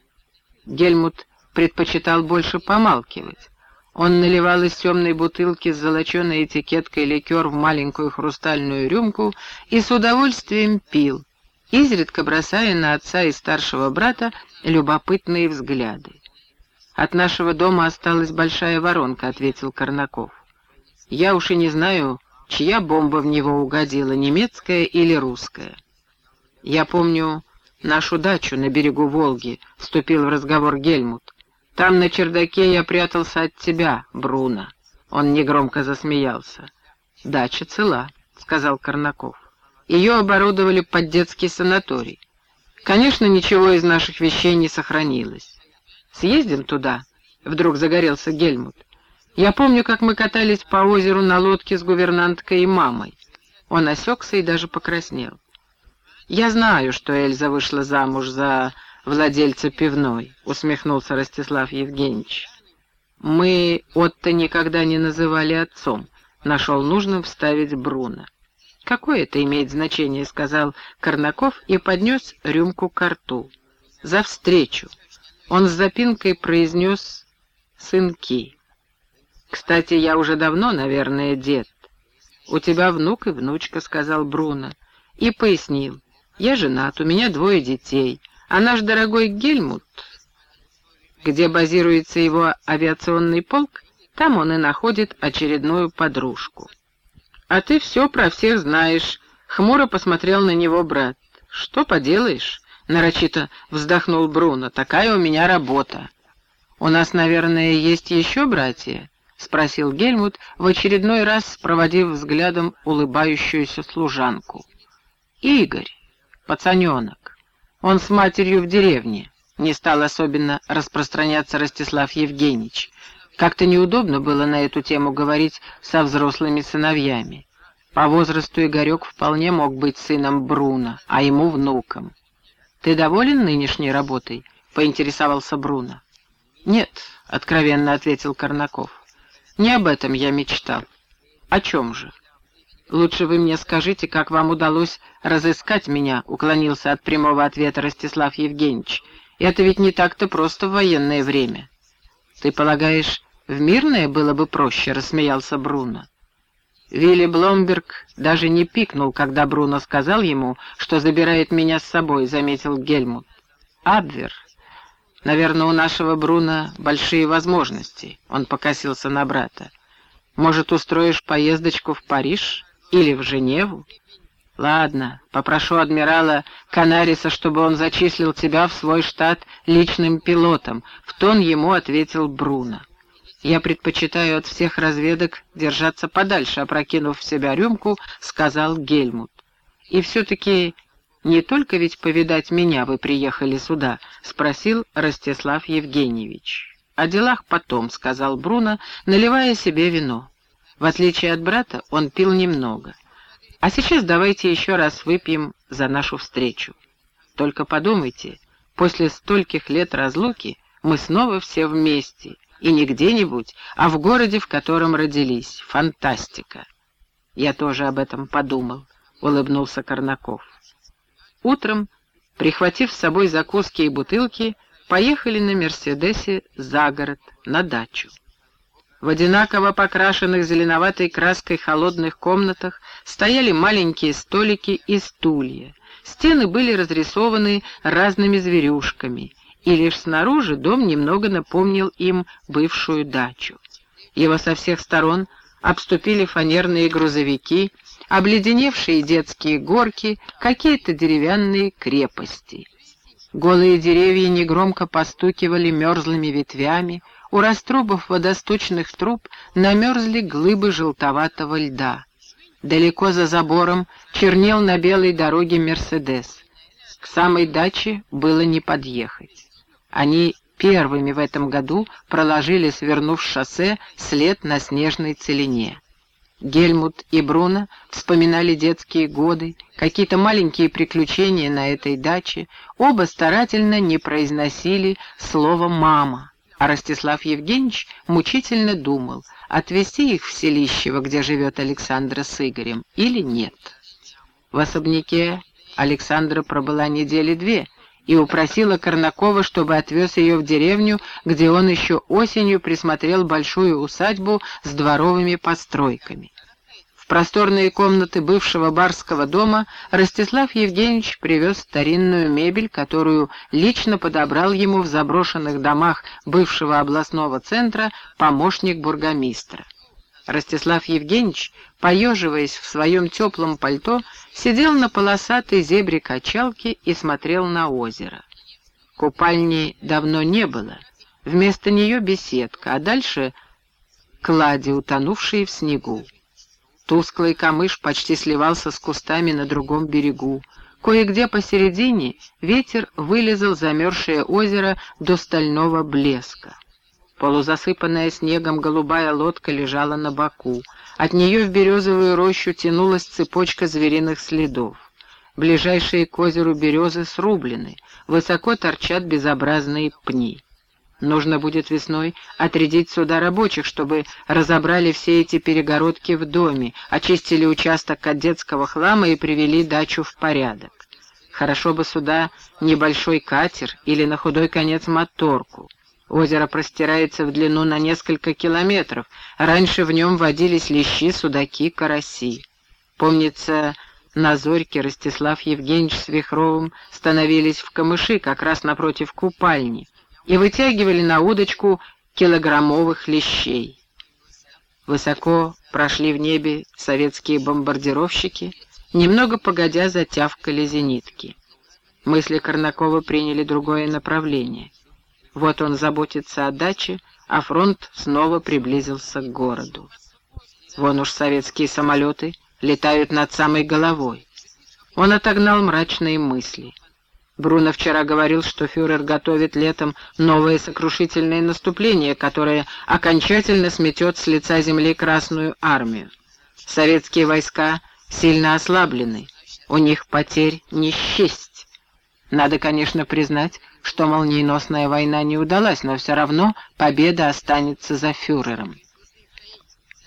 Гельмут предпочитал больше помалкивать. Он наливал из темной бутылки с золоченой этикеткой ликер в маленькую хрустальную рюмку и с удовольствием пил, изредка бросая на отца и старшего брата любопытные взгляды. «От нашего дома осталась большая воронка», — ответил Корнаков. «Я уж и не знаю, чья бомба в него угодила, немецкая или русская. Я помню нашу дачу на берегу Волги», — вступил в разговор Гельмут. Там на чердаке я прятался от тебя, Бруно. Он негромко засмеялся. Дача цела, сказал Корнаков. Ее оборудовали под детский санаторий. Конечно, ничего из наших вещей не сохранилось. Съездим туда, вдруг загорелся Гельмут. Я помню, как мы катались по озеру на лодке с гувернанткой и мамой. Он осекся и даже покраснел. Я знаю, что Эльза вышла замуж за владельца пивной», — усмехнулся Ростислав Евгеньевич. «Мы Отто никогда не называли отцом», — нашел нужным вставить Бруно. «Какое это имеет значение?» — сказал Корнаков и поднес рюмку к рту. «За встречу!» Он с запинкой произнес «сынки». «Кстати, я уже давно, наверное, дед. У тебя внук и внучка», — сказал Бруно. И пояснил. «Я женат, у меня двое детей». А наш дорогой Гельмут, где базируется его авиационный полк, там он и находит очередную подружку. «А ты все про всех знаешь», — хмуро посмотрел на него брат. «Что поделаешь?» — нарочито вздохнул Бруно. «Такая у меня работа». «У нас, наверное, есть еще братья?» — спросил Гельмут, в очередной раз проводив взглядом улыбающуюся служанку. «Игорь, пацаненок». Он с матерью в деревне. Не стал особенно распространяться Ростислав Евгеньевич. Как-то неудобно было на эту тему говорить со взрослыми сыновьями. По возрасту Игорек вполне мог быть сыном Бруно, а ему внуком. «Ты доволен нынешней работой?» — поинтересовался Бруно. «Нет», — откровенно ответил Корнаков. «Не об этом я мечтал». «О чем же?» «Лучше вы мне скажите, как вам удалось разыскать меня», — уклонился от прямого ответа Ростислав Евгеньевич. «Это ведь не так-то просто в военное время». «Ты полагаешь, в мирное было бы проще?» — рассмеялся Бруно. Вилли Бломберг даже не пикнул, когда Бруно сказал ему, что забирает меня с собой, — заметил Гельмут. «Абвер. Наверное, у нашего Бруно большие возможности», — он покосился на брата. Может, устроишь поездочку в Париж или в Женеву? Ладно, попрошу адмирала Канариса, чтобы он зачислил тебя в свой штат личным пилотом, в тон ему ответил Бруно. Я предпочитаю от всех разведок держаться подальше, опрокинув в себя рюмку, сказал Гельмут. И все-таки не только ведь повидать меня вы приехали сюда, спросил Ростислав Евгеньевич. «О делах потом», — сказал Бруно, наливая себе вино. В отличие от брата, он пил немного. А сейчас давайте еще раз выпьем за нашу встречу. Только подумайте, после стольких лет разлуки мы снова все вместе, и не где-нибудь, а в городе, в котором родились. Фантастика. Я тоже об этом подумал, — улыбнулся Корнаков. Утром, прихватив с собой закуски и бутылки, поехали на «Мерседесе» за город, на дачу. В одинаково покрашенных зеленоватой краской холодных комнатах стояли маленькие столики и стулья. Стены были разрисованы разными зверюшками, и лишь снаружи дом немного напомнил им бывшую дачу. Его со всех сторон обступили фанерные грузовики, обледеневшие детские горки, какие-то деревянные крепости. Голые деревья негромко постукивали мерзлыми ветвями, у раструбов водосточных труб намерзли глыбы желтоватого льда. Далеко за забором чернел на белой дороге «Мерседес». К самой даче было не подъехать. Они первыми в этом году проложили, свернув шоссе, след на снежной целине. Гельмут и Бруно вспоминали детские годы, какие-то маленькие приключения на этой даче, оба старательно не произносили слово «мама», а Ростислав Евгеньевич мучительно думал, отвезти их в Селищево, где живет Александра с Игорем, или нет. В особняке Александра пробыла недели две и упросила Корнакова, чтобы отвез ее в деревню, где он еще осенью присмотрел большую усадьбу с дворовыми постройками. Просторные комнаты бывшего барского дома Ростислав Евгеньевич привез старинную мебель, которую лично подобрал ему в заброшенных домах бывшего областного центра помощник бургомистра. Ростислав Евгеньевич, поеживаясь в своем теплом пальто, сидел на полосатой зебре качалки и смотрел на озеро. Купальни давно не было, вместо нее беседка, а дальше клади, утонувшие в снегу. Тусклый камыш почти сливался с кустами на другом берегу. Кое-где посередине ветер вылезал замерзшее озеро до стального блеска. Полузасыпанная снегом голубая лодка лежала на боку. От нее в березовую рощу тянулась цепочка звериных следов. Ближайшие к озеру березы срублены, высоко торчат безобразные пни. Нужно будет весной отрядить сюда рабочих, чтобы разобрали все эти перегородки в доме, очистили участок от детского хлама и привели дачу в порядок. Хорошо бы сюда небольшой катер или на худой конец моторку. Озеро простирается в длину на несколько километров. Раньше в нем водились лещи, судаки, караси. Помнится, на зорьке Ростислав Евгеньевич с Вихровым становились в камыши как раз напротив купальни и вытягивали на удочку килограммовых лещей. Высоко прошли в небе советские бомбардировщики, немного погодя затявкали зенитки. Мысли Корнакова приняли другое направление. Вот он заботится о даче, а фронт снова приблизился к городу. Вон уж советские самолеты летают над самой головой. Он отогнал мрачные мысли — Бруно вчера говорил, что фюрер готовит летом новое сокрушительное наступление, которое окончательно сметет с лица земли Красную армию. Советские войска сильно ослаблены, у них потерь не счесть. Надо, конечно, признать, что молниеносная война не удалась, но все равно победа останется за фюрером.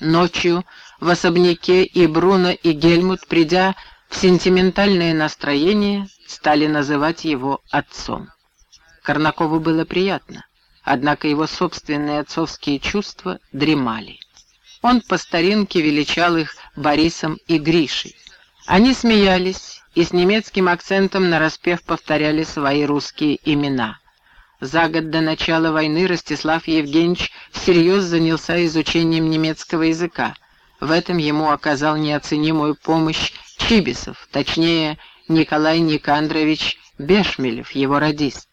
Ночью в особняке и Бруно, и Гельмут, придя в сентиментальное настроение, стали называть его отцом. Корнакову было приятно, однако его собственные отцовские чувства дремали. Он по старинке величал их Борисом и Гришей. Они смеялись и с немецким акцентом нараспев повторяли свои русские имена. За год до начала войны Ростислав Евгеньевич всерьез занялся изучением немецкого языка. В этом ему оказал неоценимую помощь Чибисов, точнее, Николай Никандрович Бешмелев, его радист.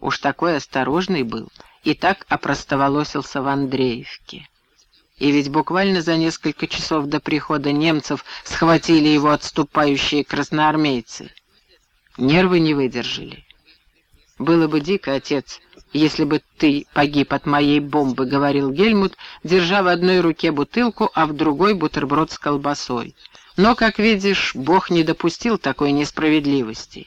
Уж такой осторожный был и так опростоволосился в Андреевке. И ведь буквально за несколько часов до прихода немцев схватили его отступающие красноармейцы. Нервы не выдержали. «Было бы дико, отец, если бы ты погиб от моей бомбы», — говорил Гельмут, держа в одной руке бутылку, а в другой бутерброд с колбасой. «Но, как видишь, Бог не допустил такой несправедливости.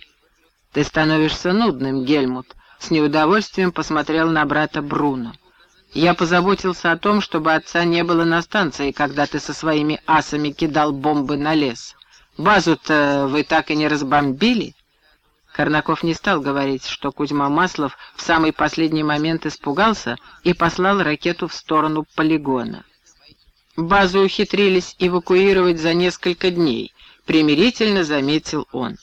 Ты становишься нудным, Гельмут», — с неудовольствием посмотрел на брата Бруно. «Я позаботился о том, чтобы отца не было на станции, когда ты со своими асами кидал бомбы на лес. Базу-то вы так и не разбомбили?» Корнаков не стал говорить, что Кузьма Маслов в самый последний момент испугался и послал ракету в сторону полигона. Базу ухитрились эвакуировать за несколько дней, примирительно заметил он.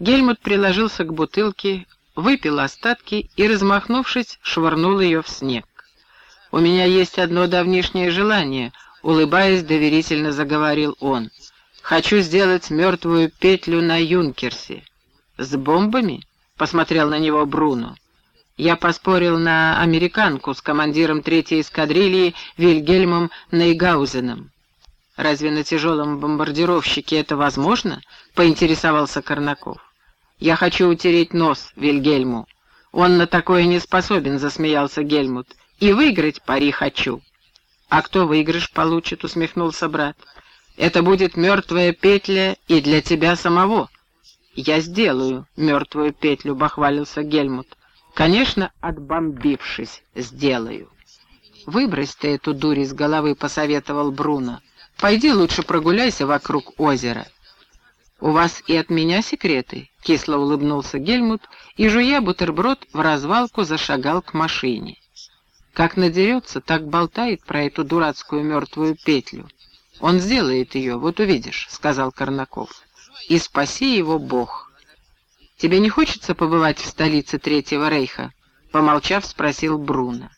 Гельмут приложился к бутылке, выпил остатки и, размахнувшись, швырнул ее в снег. «У меня есть одно давнишнее желание», — улыбаясь, доверительно заговорил он. «Хочу сделать мертвую петлю на Юнкерсе». «С бомбами?» — посмотрел на него Бруно. Я поспорил на американку с командиром третьей эскадрильи Вильгельмом Нейгаузеном. «Разве на тяжелом бомбардировщике это возможно?» — поинтересовался Корнаков. «Я хочу утереть нос Вильгельму. Он на такое не способен», — засмеялся Гельмут. «И выиграть пари хочу». «А кто выигрыш получит?» — усмехнулся брат. «Это будет мертвая петля и для тебя самого». «Я сделаю мертвую петлю», — бахвалился Гельмут. «Конечно, отбомбившись, сделаю». «Выбрось ты эту дурь из головы», — посоветовал Бруно. «Пойди лучше прогуляйся вокруг озера». «У вас и от меня секреты?» — кисло улыбнулся Гельмут и, жуя бутерброд, в развалку зашагал к машине. Как надерется, так болтает про эту дурацкую мертвую петлю. Он сделает ее, вот увидишь, — сказал Корнаков и спаси его Бог. Тебе не хочется побывать в столице Третьего Рейха?» Помолчав, спросил Бруно.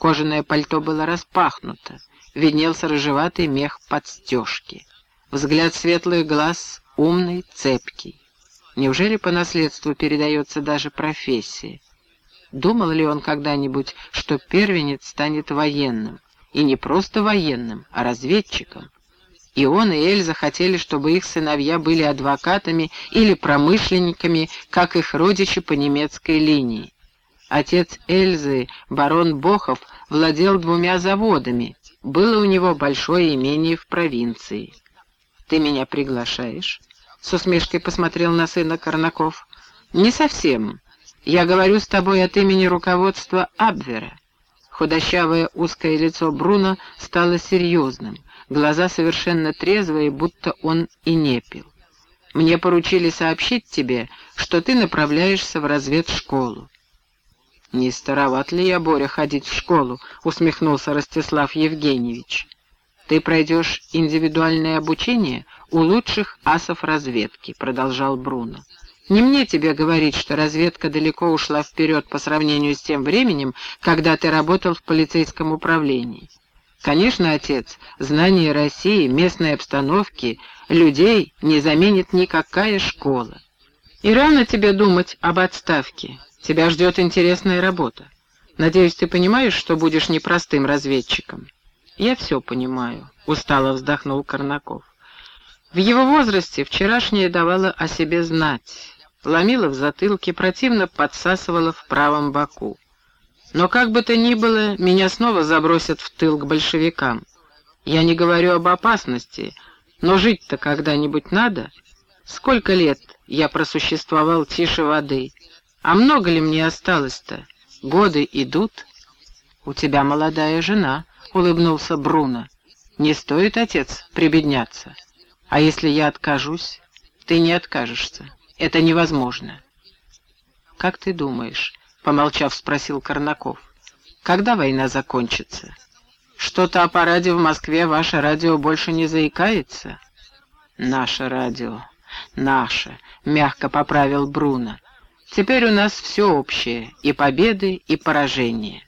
Кожаное пальто было распахнуто, виднелся рыжеватый мех подстежки. Взгляд светлых глаз умный, цепкий. Неужели по наследству передается даже профессия? Думал ли он когда-нибудь, что первенец станет военным? И не просто военным, а разведчиком? И он, и Эльза хотели, чтобы их сыновья были адвокатами или промышленниками, как их родичи по немецкой линии. Отец Эльзы, барон Бохов, владел двумя заводами. Было у него большое имение в провинции. «Ты меня приглашаешь?» — с усмешкой посмотрел на сына Корнаков. «Не совсем. Я говорю с тобой от имени руководства Абвера». Худощавое узкое лицо Бруно стало серьезным глаза совершенно трезвые, будто он и не пил. Мне поручили сообщить тебе, что ты направляешься в разведшколу. «Не староват ли я, Боря, ходить в школу?» — усмехнулся Ростислав Евгеньевич. «Ты пройдешь индивидуальное обучение у лучших асов разведки», — продолжал Бруно. «Не мне тебе говорить, что разведка далеко ушла вперед по сравнению с тем временем, когда ты работал в полицейском управлении. Конечно, отец, знание России, местной обстановки, людей не заменит никакая школа. И рано тебе думать об отставке. Тебя ждет интересная работа. Надеюсь, ты понимаешь, что будешь непростым разведчиком. Я все понимаю, устало вздохнул Корнаков. В его возрасте вчерашнее давало о себе знать. Ломила в затылке, противно подсасывала в правом боку. Но как бы то ни было, меня снова забросят в тыл к большевикам. Я не говорю об опасности, но жить-то когда-нибудь надо. Сколько лет я просуществовал тише воды, а много ли мне осталось-то? Годы идут. У тебя молодая жена, — улыбнулся Бруно. Не стоит, отец, прибедняться. А если я откажусь? Ты не откажешься. Это невозможно. Как ты думаешь, — помолчав, спросил Корнаков. «Когда война закончится? Что-то о параде в Москве ваше радио больше не заикается?» «Наше радио, наше», — мягко поправил Бруно. Теперь у нас все общее, и победы, и поражения».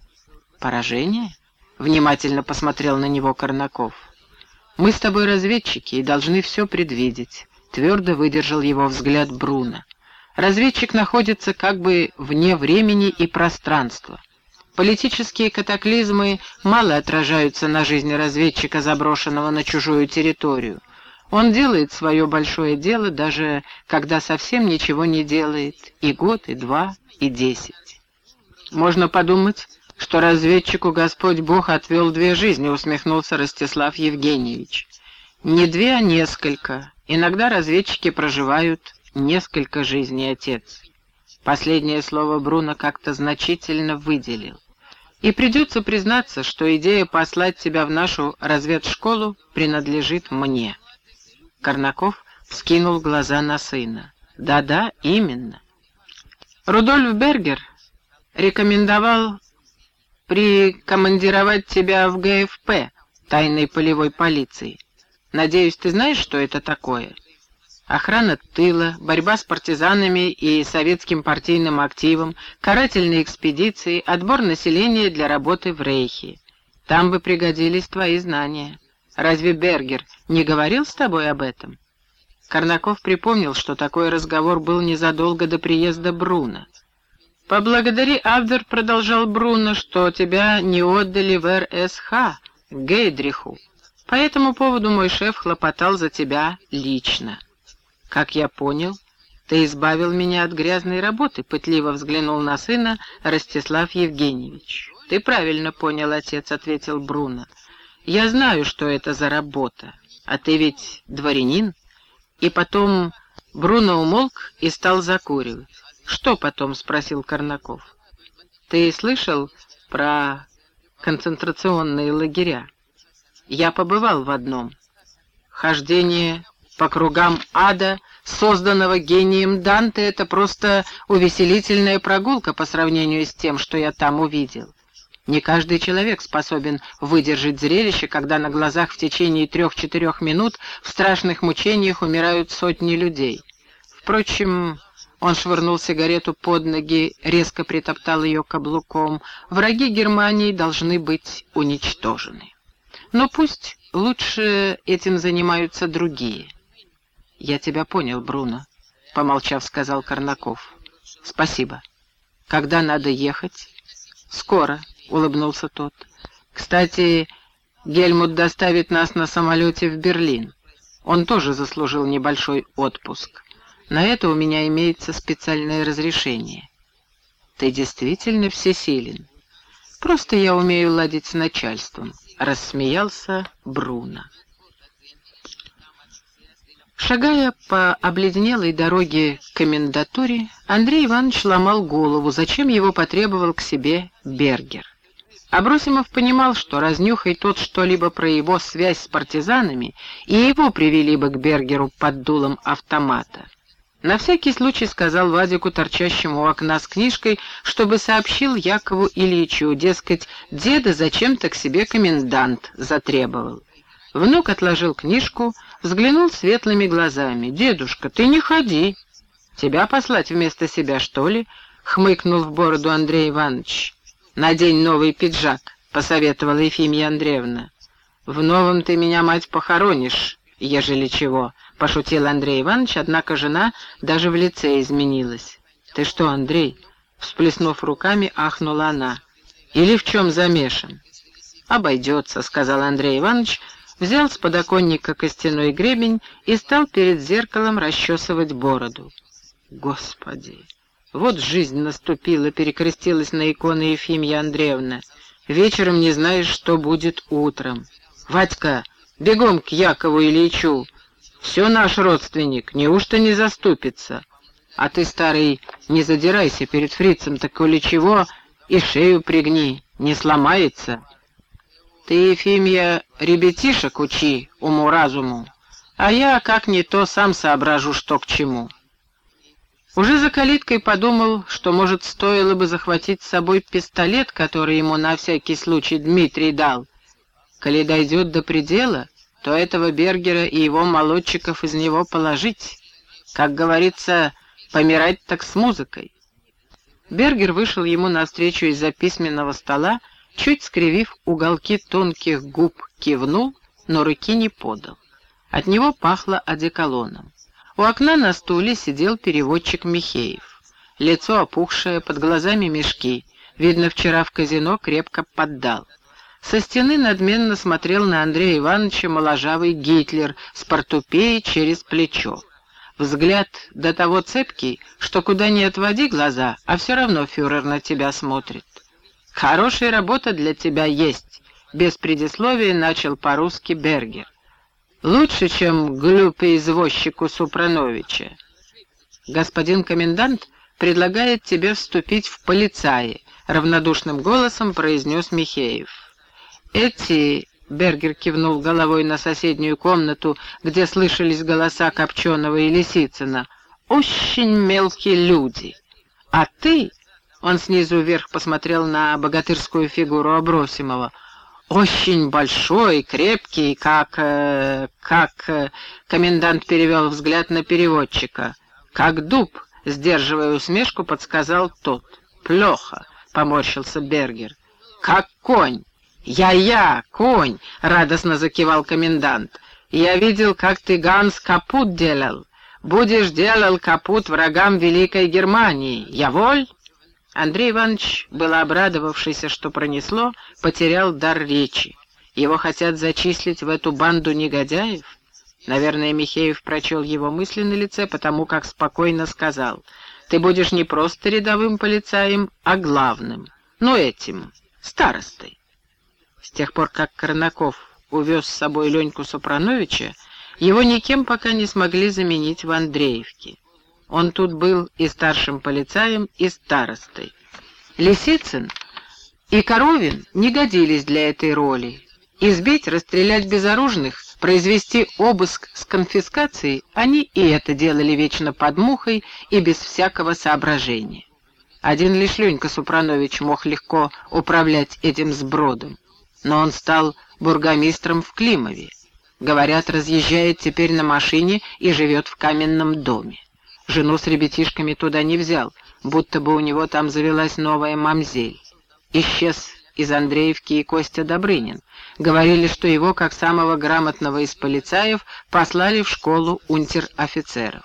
«Поражение?» — внимательно посмотрел на него Корнаков. «Мы с тобой разведчики и должны все предвидеть», — твердо выдержал его взгляд Бруно. «Разведчик находится как бы вне времени и пространства. Политические катаклизмы мало отражаются на жизни разведчика, заброшенного на чужую территорию. Он делает свое большое дело, даже когда совсем ничего не делает, и год, и два, и десять. Можно подумать, что разведчику Господь Бог отвел две жизни, усмехнулся Ростислав Евгеньевич. Не две, а несколько. Иногда разведчики проживают несколько жизней, отец. Последнее слово Бруно как-то значительно выделил. И придется признаться, что идея послать тебя в нашу разведшколу принадлежит мне. Корнаков вскинул глаза на сына. Да-да, именно. Рудольф Бергер рекомендовал прикомандировать тебя в ГФП, тайной полевой полиции. Надеюсь, ты знаешь, что это такое? Охрана тыла, борьба с партизанами и советским партийным активом, карательные экспедиции, отбор населения для работы в Рейхе. Там бы пригодились твои знания. Разве Бергер не говорил с тобой об этом? Корнаков припомнил, что такой разговор был незадолго до приезда Бруна. «Поблагодари, Абвер», — продолжал Бруно, — «что тебя не отдали в РСХ, Гейдриху. По этому поводу мой шеф хлопотал за тебя лично». «Как я понял, ты избавил меня от грязной работы», — пытливо взглянул на сына Ростислав Евгеньевич. «Ты правильно понял, отец», — ответил Бруно. «Я знаю, что это за работа. А ты ведь дворянин?» И потом Бруно умолк и стал закуривать. «Что потом?» — спросил Корнаков. «Ты слышал про концентрационные лагеря? Я побывал в одном. Хождение по кругам ада, созданного гением Данте, это просто увеселительная прогулка по сравнению с тем, что я там увидел. Не каждый человек способен выдержать зрелище, когда на глазах в течение трех-четырех минут в страшных мучениях умирают сотни людей. Впрочем, он швырнул сигарету под ноги, резко притоптал ее каблуком. Враги Германии должны быть уничтожены. Но пусть лучше этим занимаются другие. «Я тебя понял, Бруно», — помолчав, сказал Корнаков. «Спасибо. Когда надо ехать?» «Скоро», — улыбнулся тот. «Кстати, Гельмут доставит нас на самолете в Берлин. Он тоже заслужил небольшой отпуск. На это у меня имеется специальное разрешение». «Ты действительно всесилен. Просто я умею ладить с начальством», — рассмеялся Бруно. Шагая по обледенелой дороге к комендатуре, Андрей Иванович ломал голову, зачем его потребовал к себе Бергер. Абросимов понимал, что разнюхай тот что-либо про его связь с партизанами, и его привели бы к Бергеру под дулом автомата. На всякий случай сказал Вадику, торчащему у окна с книжкой, чтобы сообщил Якову Ильичу, дескать, деда зачем-то к себе комендант затребовал. Внук отложил книжку, взглянул светлыми глазами. «Дедушка, ты не ходи!» «Тебя послать вместо себя, что ли?» — хмыкнул в бороду Андрей Иванович. «Надень новый пиджак», — посоветовала Ефимия Андреевна. «В новом ты меня, мать, похоронишь, ежели чего», — пошутил Андрей Иванович, однако жена даже в лице изменилась. «Ты что, Андрей?» — всплеснув руками, ахнула она. «Или в чем замешан?» «Обойдется», — сказал Андрей Иванович, взял с подоконника костяной гребень и стал перед зеркалом расчесывать бороду. Господи! Вот жизнь наступила, перекрестилась на иконы Ефимья Андреевна. Вечером не знаешь, что будет утром. Вадька, бегом к Якову Ильичу. Все наш родственник, неужто не заступится? А ты, старый, не задирайся перед фрицем, так коли чего, и шею пригни, не сломается. Ты, Ефимья, ребятишек учи уму-разуму, а я, как не то, сам соображу, что к чему. Уже за калиткой подумал, что, может, стоило бы захватить с собой пистолет, который ему на всякий случай Дмитрий дал. Коли дойдет до предела, то этого Бергера и его молодчиков из него положить. Как говорится, помирать так с музыкой. Бергер вышел ему навстречу из-за письменного стола, чуть скривив уголки тонких губ, кивнул, но руки не подал. От него пахло одеколоном. У окна на стуле сидел переводчик Михеев. Лицо опухшее, под глазами мешки. Видно, вчера в казино крепко поддал. Со стены надменно смотрел на Андрея Ивановича моложавый Гитлер с портупеей через плечо. Взгляд до того цепкий, что куда ни отводи глаза, а все равно фюрер на тебя смотрит. «Хорошая работа для тебя есть», — без предисловия начал по-русски Бергер. «Лучше, чем глупый извозчик у Супрановича. Господин комендант предлагает тебе вступить в полицаи», — равнодушным голосом произнес Михеев. «Эти Бергер кивнул головой на соседнюю комнату, где слышались голоса Копченого и Лисицына. «Очень мелкие люди. А ты...» — он снизу вверх посмотрел на богатырскую фигуру Абросимова. «Очень большой, крепкий, как... Э, как...» э, — комендант перевел взгляд на переводчика. «Как дуб», — сдерживая усмешку, подсказал тот. «Плохо», — поморщился Бергер. «Как конь». «Я-я, конь!» — радостно закивал комендант. «Я видел, как ты, Ганс, капут делал. Будешь делал капут врагам Великой Германии. Я воль?» Андрей Иванович, было обрадовавшийся, что пронесло, потерял дар речи. Его хотят зачислить в эту банду негодяев? Наверное, Михеев прочел его мысли на лице, потому как спокойно сказал, «Ты будешь не просто рядовым полицаем, а главным, ну этим, старостой». С тех пор, как Корнаков увез с собой Леньку Супрановича, его никем пока не смогли заменить в Андреевке. Он тут был и старшим полицаем, и старостой. Лисицын и Коровин не годились для этой роли. Избить, расстрелять безоружных, произвести обыск с конфискацией, они и это делали вечно под мухой и без всякого соображения. Один лишь Ленька Супранович мог легко управлять этим сбродом но он стал бургомистром в Климове. Говорят, разъезжает теперь на машине и живет в каменном доме. Жену с ребятишками туда не взял, будто бы у него там завелась новая мамзель. Исчез из Андреевки и Костя Добрынин. Говорили, что его, как самого грамотного из полицаев, послали в школу унтер-офицеров.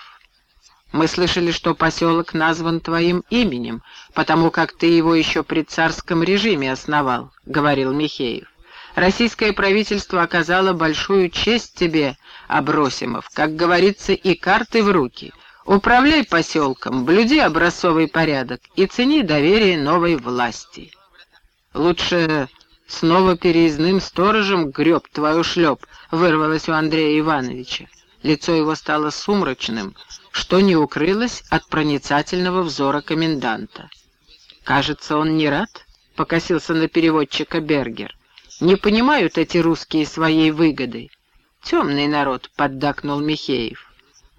Мы слышали, что поселок назван твоим именем, потому как ты его еще при царском режиме основал», — говорил Михеев. «Российское правительство оказало большую честь тебе, Абросимов, как говорится, и карты в руки. Управляй поселком, блюди образцовый порядок и цени доверие новой власти. Лучше снова переездным сторожем греб твою шлеп», — вырвалось у Андрея Ивановича. Лицо его стало сумрачным, что не укрылось от проницательного взора коменданта. «Кажется, он не рад?» — покосился на переводчика Бергер. «Не понимают эти русские своей выгоды». «Темный народ», — поддакнул Михеев.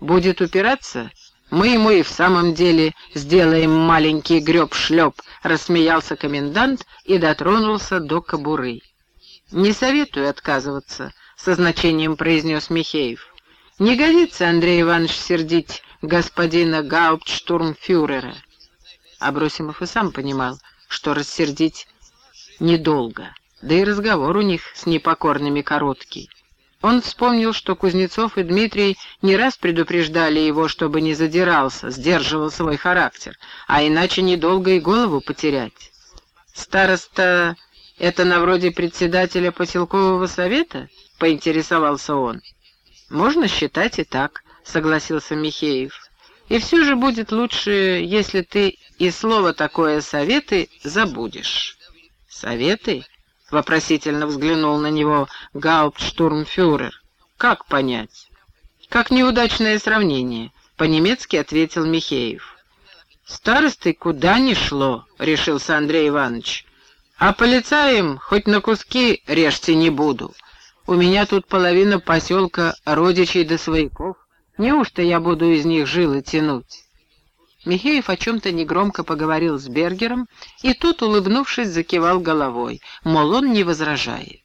«Будет упираться? Мы ему и в самом деле сделаем маленький греб-шлеп», — рассмеялся комендант и дотронулся до кобуры. «Не советую отказываться», — со значением произнес Михеев. Не годится, Андрей Иванович, сердить господина гауптштурмфюрера. Абросимов и сам понимал, что рассердить недолго, да и разговор у них с непокорными короткий. Он вспомнил, что Кузнецов и Дмитрий не раз предупреждали его, чтобы не задирался, сдерживал свой характер, а иначе недолго и голову потерять. «Староста — это на вроде председателя поселкового совета?» — поинтересовался он. «Можно считать и так», — согласился Михеев. «И все же будет лучше, если ты и слово такое «советы» забудешь». «Советы?» — вопросительно взглянул на него гауптштурмфюрер. «Как понять?» «Как неудачное сравнение», — по-немецки ответил Михеев. «Старостой куда ни шло», — решился Андрей Иванович. «А полицаем хоть на куски режьте не буду». У меня тут половина поселка родичей до свояков. Неужто я буду из них жилы тянуть?» Михеев о чем-то негромко поговорил с Бергером, и тут, улыбнувшись, закивал головой, мол, он не возражает.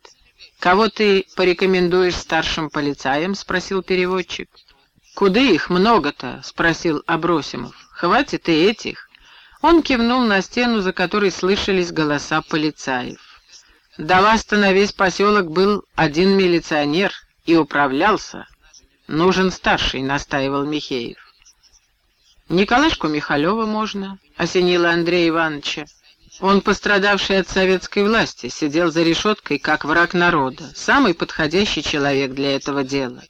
«Кого ты порекомендуешь старшим полицаям?» — спросил переводчик. «Куда их много-то?» — спросил Абросимов. «Хватит и этих. Он кивнул на стену, за которой слышались голоса полицаев. До вас-то на весь поселок был один милиционер и управлялся. Нужен старший, настаивал Михеев. Николашку Михалева можно, осенила Андрея Ивановича. Он, пострадавший от советской власти, сидел за решеткой, как враг народа, самый подходящий человек для этого дела.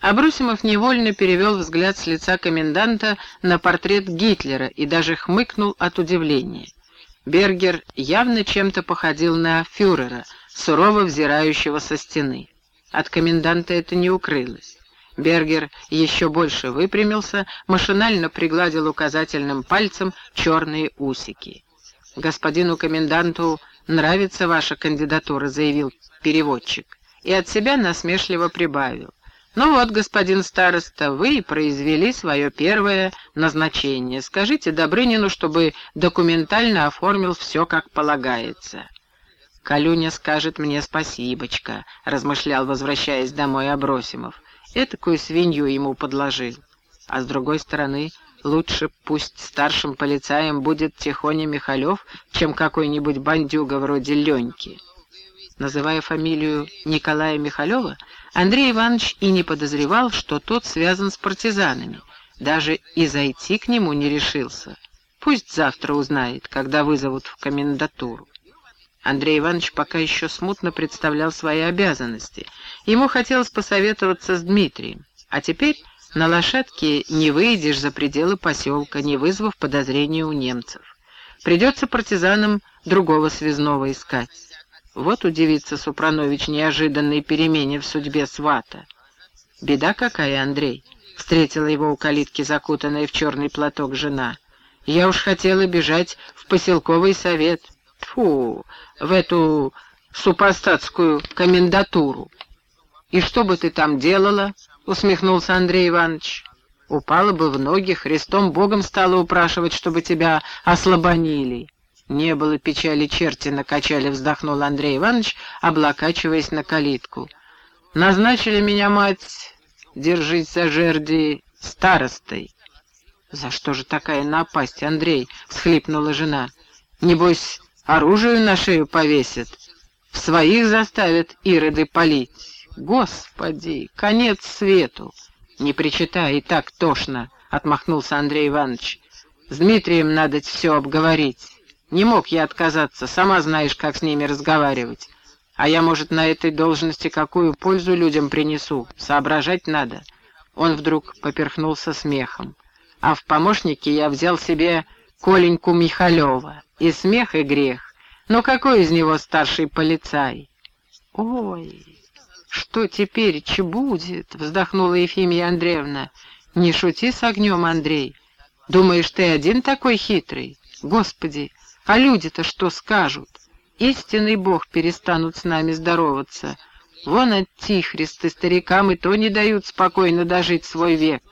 Абрусимов невольно перевел взгляд с лица коменданта на портрет Гитлера и даже хмыкнул от удивления. Бергер явно чем-то походил на фюрера, сурово взирающего со стены. От коменданта это не укрылось. Бергер еще больше выпрямился, машинально пригладил указательным пальцем черные усики. «Господину коменданту нравится ваша кандидатура», — заявил переводчик, и от себя насмешливо прибавил. «Ну вот, господин староста, вы произвели свое первое назначение. Скажите Добрынину, чтобы документально оформил все, как полагается». «Калюня скажет мне спасибочка», — размышлял, возвращаясь домой Абросимов. «Этакую свинью ему подложил. А с другой стороны, лучше пусть старшим полицаем будет Тихоня Михалев, чем какой-нибудь бандюга вроде Леньки». Называя фамилию Николая Михалева, Андрей Иванович и не подозревал, что тот связан с партизанами. Даже и зайти к нему не решился. Пусть завтра узнает, когда вызовут в комендатуру. Андрей Иванович пока еще смутно представлял свои обязанности. Ему хотелось посоветоваться с Дмитрием. А теперь на лошадке не выйдешь за пределы поселка, не вызвав подозрения у немцев. Придется партизанам другого связного искать. Вот удивится Супранович неожиданной перемене в судьбе свата. Беда какая, Андрей, встретила его у калитки закутанная в черный платок жена. Я уж хотела бежать в поселковый совет. Фу, в эту супостатскую комендатуру. «И что бы ты там делала?» — усмехнулся Андрей Иванович. «Упала бы в ноги, Христом Богом стала упрашивать, чтобы тебя ослабонили». «Не было печали черти», — накачали, вздохнул Андрей Иванович, облокачиваясь на калитку. «Назначили меня, мать, держись за жерди старостой». «За что же такая напасть, Андрей?» — всхлипнула жена. «Небось, оружие на шею повесят, в своих заставят ироды палить. Господи, конец свету!» «Не причитай, и так тошно», — отмахнулся Андрей Иванович. «С Дмитрием надо все обговорить». Не мог я отказаться, сама знаешь, как с ними разговаривать. А я, может, на этой должности какую пользу людям принесу, соображать надо. Он вдруг поперхнулся смехом. А в помощники я взял себе Коленьку Михалева. И смех, и грех. Но какой из него старший полицай? Ой, что теперь, че будет? Вздохнула Ефимия Андреевна. Не шути с огнем, Андрей. Думаешь, ты один такой хитрый? Господи, а люди-то что скажут? Истинный Бог перестанут с нами здороваться. Вон антихристы старикам и то не дают спокойно дожить свой век.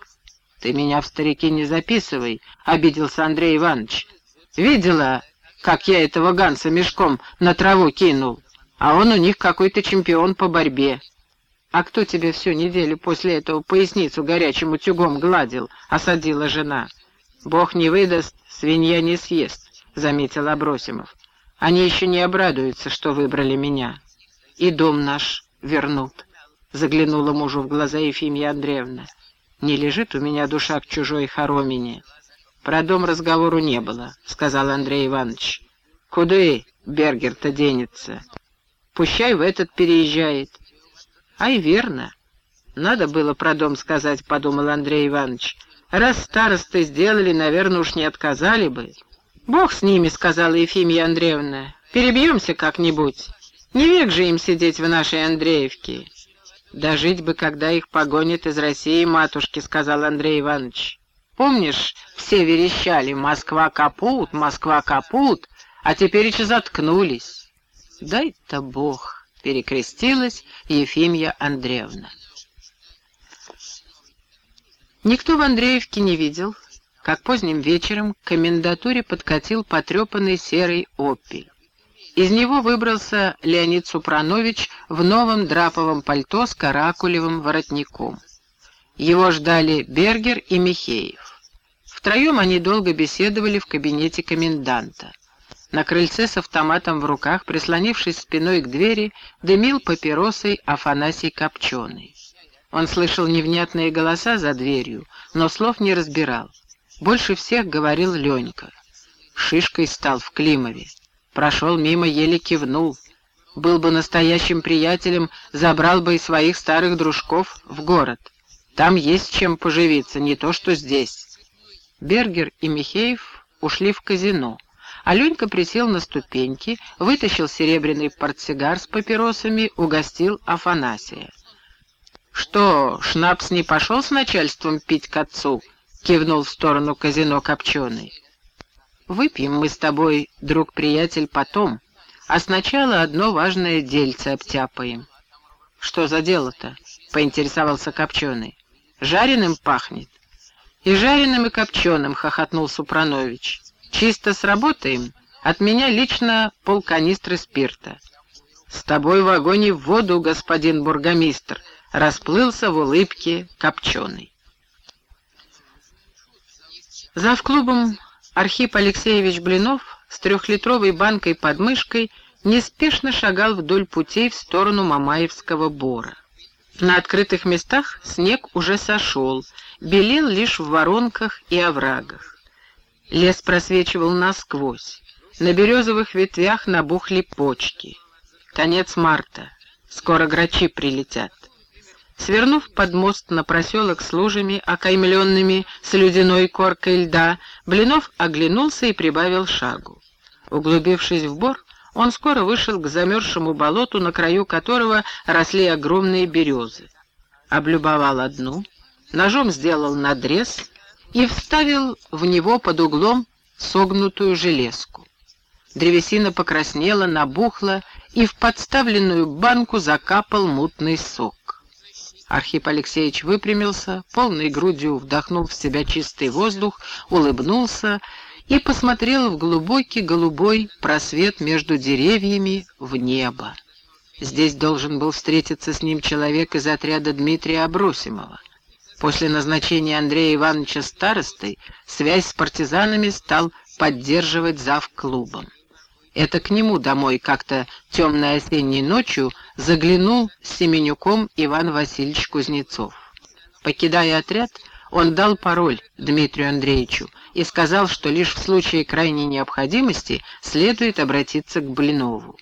Ты меня в старики не записывай, — обиделся Андрей Иванович. Видела, как я этого Ганса мешком на траву кинул, а он у них какой-то чемпион по борьбе. А кто тебе всю неделю после этого поясницу горячим утюгом гладил, — осадила жена. Бог не выдаст, свинья не съест. — заметил Абросимов. «Они еще не обрадуются, что выбрали меня. И дом наш вернут», — заглянула мужу в глаза Ефимия Андреевна. «Не лежит у меня душа к чужой хоромине». «Про дом разговору не было», — сказал Андрей Иванович. «Куда и Бергер-то денется? Пущай в этот переезжает». «Ай, верно. Надо было про дом сказать», — подумал Андрей Иванович. «Раз старосты сделали, наверное, уж не отказали бы». «Бог с ними», — сказала Ефимия Андреевна. «Перебьемся как-нибудь. Не век же им сидеть в нашей Андреевке». «Дожить бы, когда их погонят из России, матушки», — сказал Андрей Иванович. «Помнишь, все верещали «Москва капут, Москва капут», а теперь еще заткнулись». «Дай-то Бог», — перекрестилась Ефимия Андреевна. Никто в Андреевке не видел, как поздним вечером к комендатуре подкатил потрепанный серый «Опель». Из него выбрался Леонид Супранович в новом драповом пальто с каракулевым воротником. Его ждали Бергер и Михеев. Втроем они долго беседовали в кабинете коменданта. На крыльце с автоматом в руках, прислонившись спиной к двери, дымил папиросой Афанасий Копченый. Он слышал невнятные голоса за дверью, но слов не разбирал. Больше всех говорил Ленька. Шишкой стал в Климове. Прошел мимо, еле кивнул. Был бы настоящим приятелем, забрал бы и своих старых дружков в город. Там есть чем поживиться, не то что здесь. Бергер и Михеев ушли в казино. Аленька присел на ступеньки, вытащил серебряный портсигар с папиросами, угостил Афанасия. «Что, Шнапс не пошел с начальством пить к отцу?» — кивнул в сторону казино Копченый. «Выпьем мы с тобой, друг-приятель, потом, а сначала одно важное дельце обтяпаем». «Что за дело-то?» — поинтересовался Копченый. «Жареным пахнет». «И жареным, и копченым», — хохотнул Супранович. Чисто сработаем, от меня лично полканистры спирта. С тобой в огонь и в воду, господин бургомистр, расплылся в улыбке копченый. Зав клубом Архип Алексеевич Блинов с трехлитровой банкой под мышкой неспешно шагал вдоль путей в сторону Мамаевского бора. На открытых местах снег уже сошел, белел лишь в воронках и оврагах. Лес просвечивал насквозь. На березовых ветвях набухли почки. Конец марта. Скоро грачи прилетят. Свернув под мост на проселок с лужами, окаймленными с ледяной коркой льда, Блинов оглянулся и прибавил шагу. Углубившись в бор, он скоро вышел к замерзшему болоту, на краю которого росли огромные березы. Облюбовал одну, ножом сделал надрез и вставил в него под углом согнутую железку. Древесина покраснела, набухла, и в подставленную банку закапал мутный сок. Архип Алексеевич выпрямился, полной грудью вдохнул в себя чистый воздух, улыбнулся и посмотрел в глубокий голубой просвет между деревьями в небо. Здесь должен был встретиться с ним человек из отряда Дмитрия Абросимова. После назначения Андрея Ивановича старостой связь с партизанами стал поддерживать зав клубом. Это к нему домой как-то темной осенней ночью заглянул с Семенюком Иван Васильевич Кузнецов. Покидая отряд, он дал пароль Дмитрию Андреевичу и сказал, что лишь в случае крайней необходимости следует обратиться к Блинову.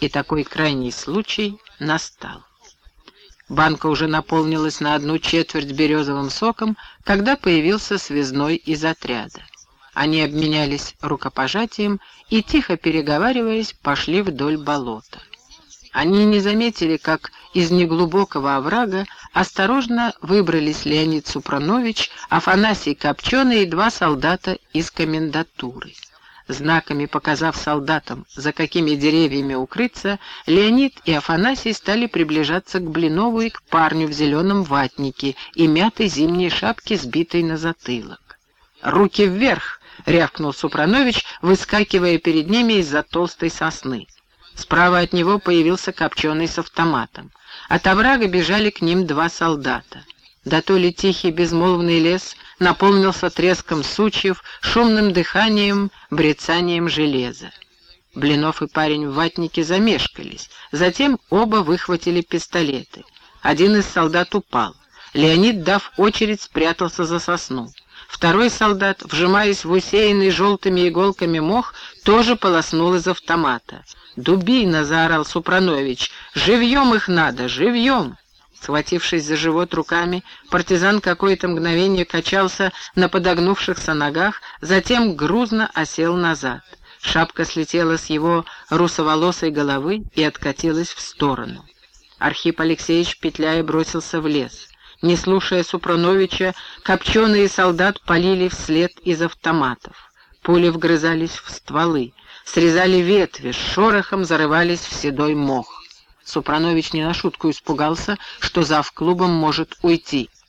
И такой крайний случай настал. Банка уже наполнилась на одну четверть березовым соком, когда появился связной из отряда. Они обменялись рукопожатием и, тихо переговариваясь, пошли вдоль болота. Они не заметили, как из неглубокого оврага осторожно выбрались Леонид Супранович, Афанасий Копченый и два солдата из комендатуры. Знаками показав солдатам, за какими деревьями укрыться, Леонид и Афанасий стали приближаться к Блинову и к парню в зеленом ватнике и мятой зимней шапке, сбитой на затылок. «Руки вверх!» — рявкнул Супранович, выскакивая перед ними из-за толстой сосны. Справа от него появился копченый с автоматом. От оврага бежали к ним два солдата. Да то ли тихий безмолвный лес наполнился треском сучьев, шумным дыханием, брецанием железа. Блинов и парень в ватнике замешкались. Затем оба выхватили пистолеты. Один из солдат упал. Леонид, дав очередь, спрятался за сосну. Второй солдат, вжимаясь в усеянный желтыми иголками мох, тоже полоснул из автомата. «Дубина!» — заорал Супранович. «Живьем их надо! Живьем!» Схватившись за живот руками, партизан какое-то мгновение качался на подогнувшихся ногах, затем грузно осел назад. Шапка слетела с его русоволосой головы и откатилась в сторону. Архип Алексеевич, петляя, бросился в лес. Не слушая Супрановича, копченые солдат полили вслед из автоматов. Пули вгрызались в стволы, срезали ветви, шорохом зарывались в седой мох. Супранович не на шутку испугался, что зав клубом может уйти.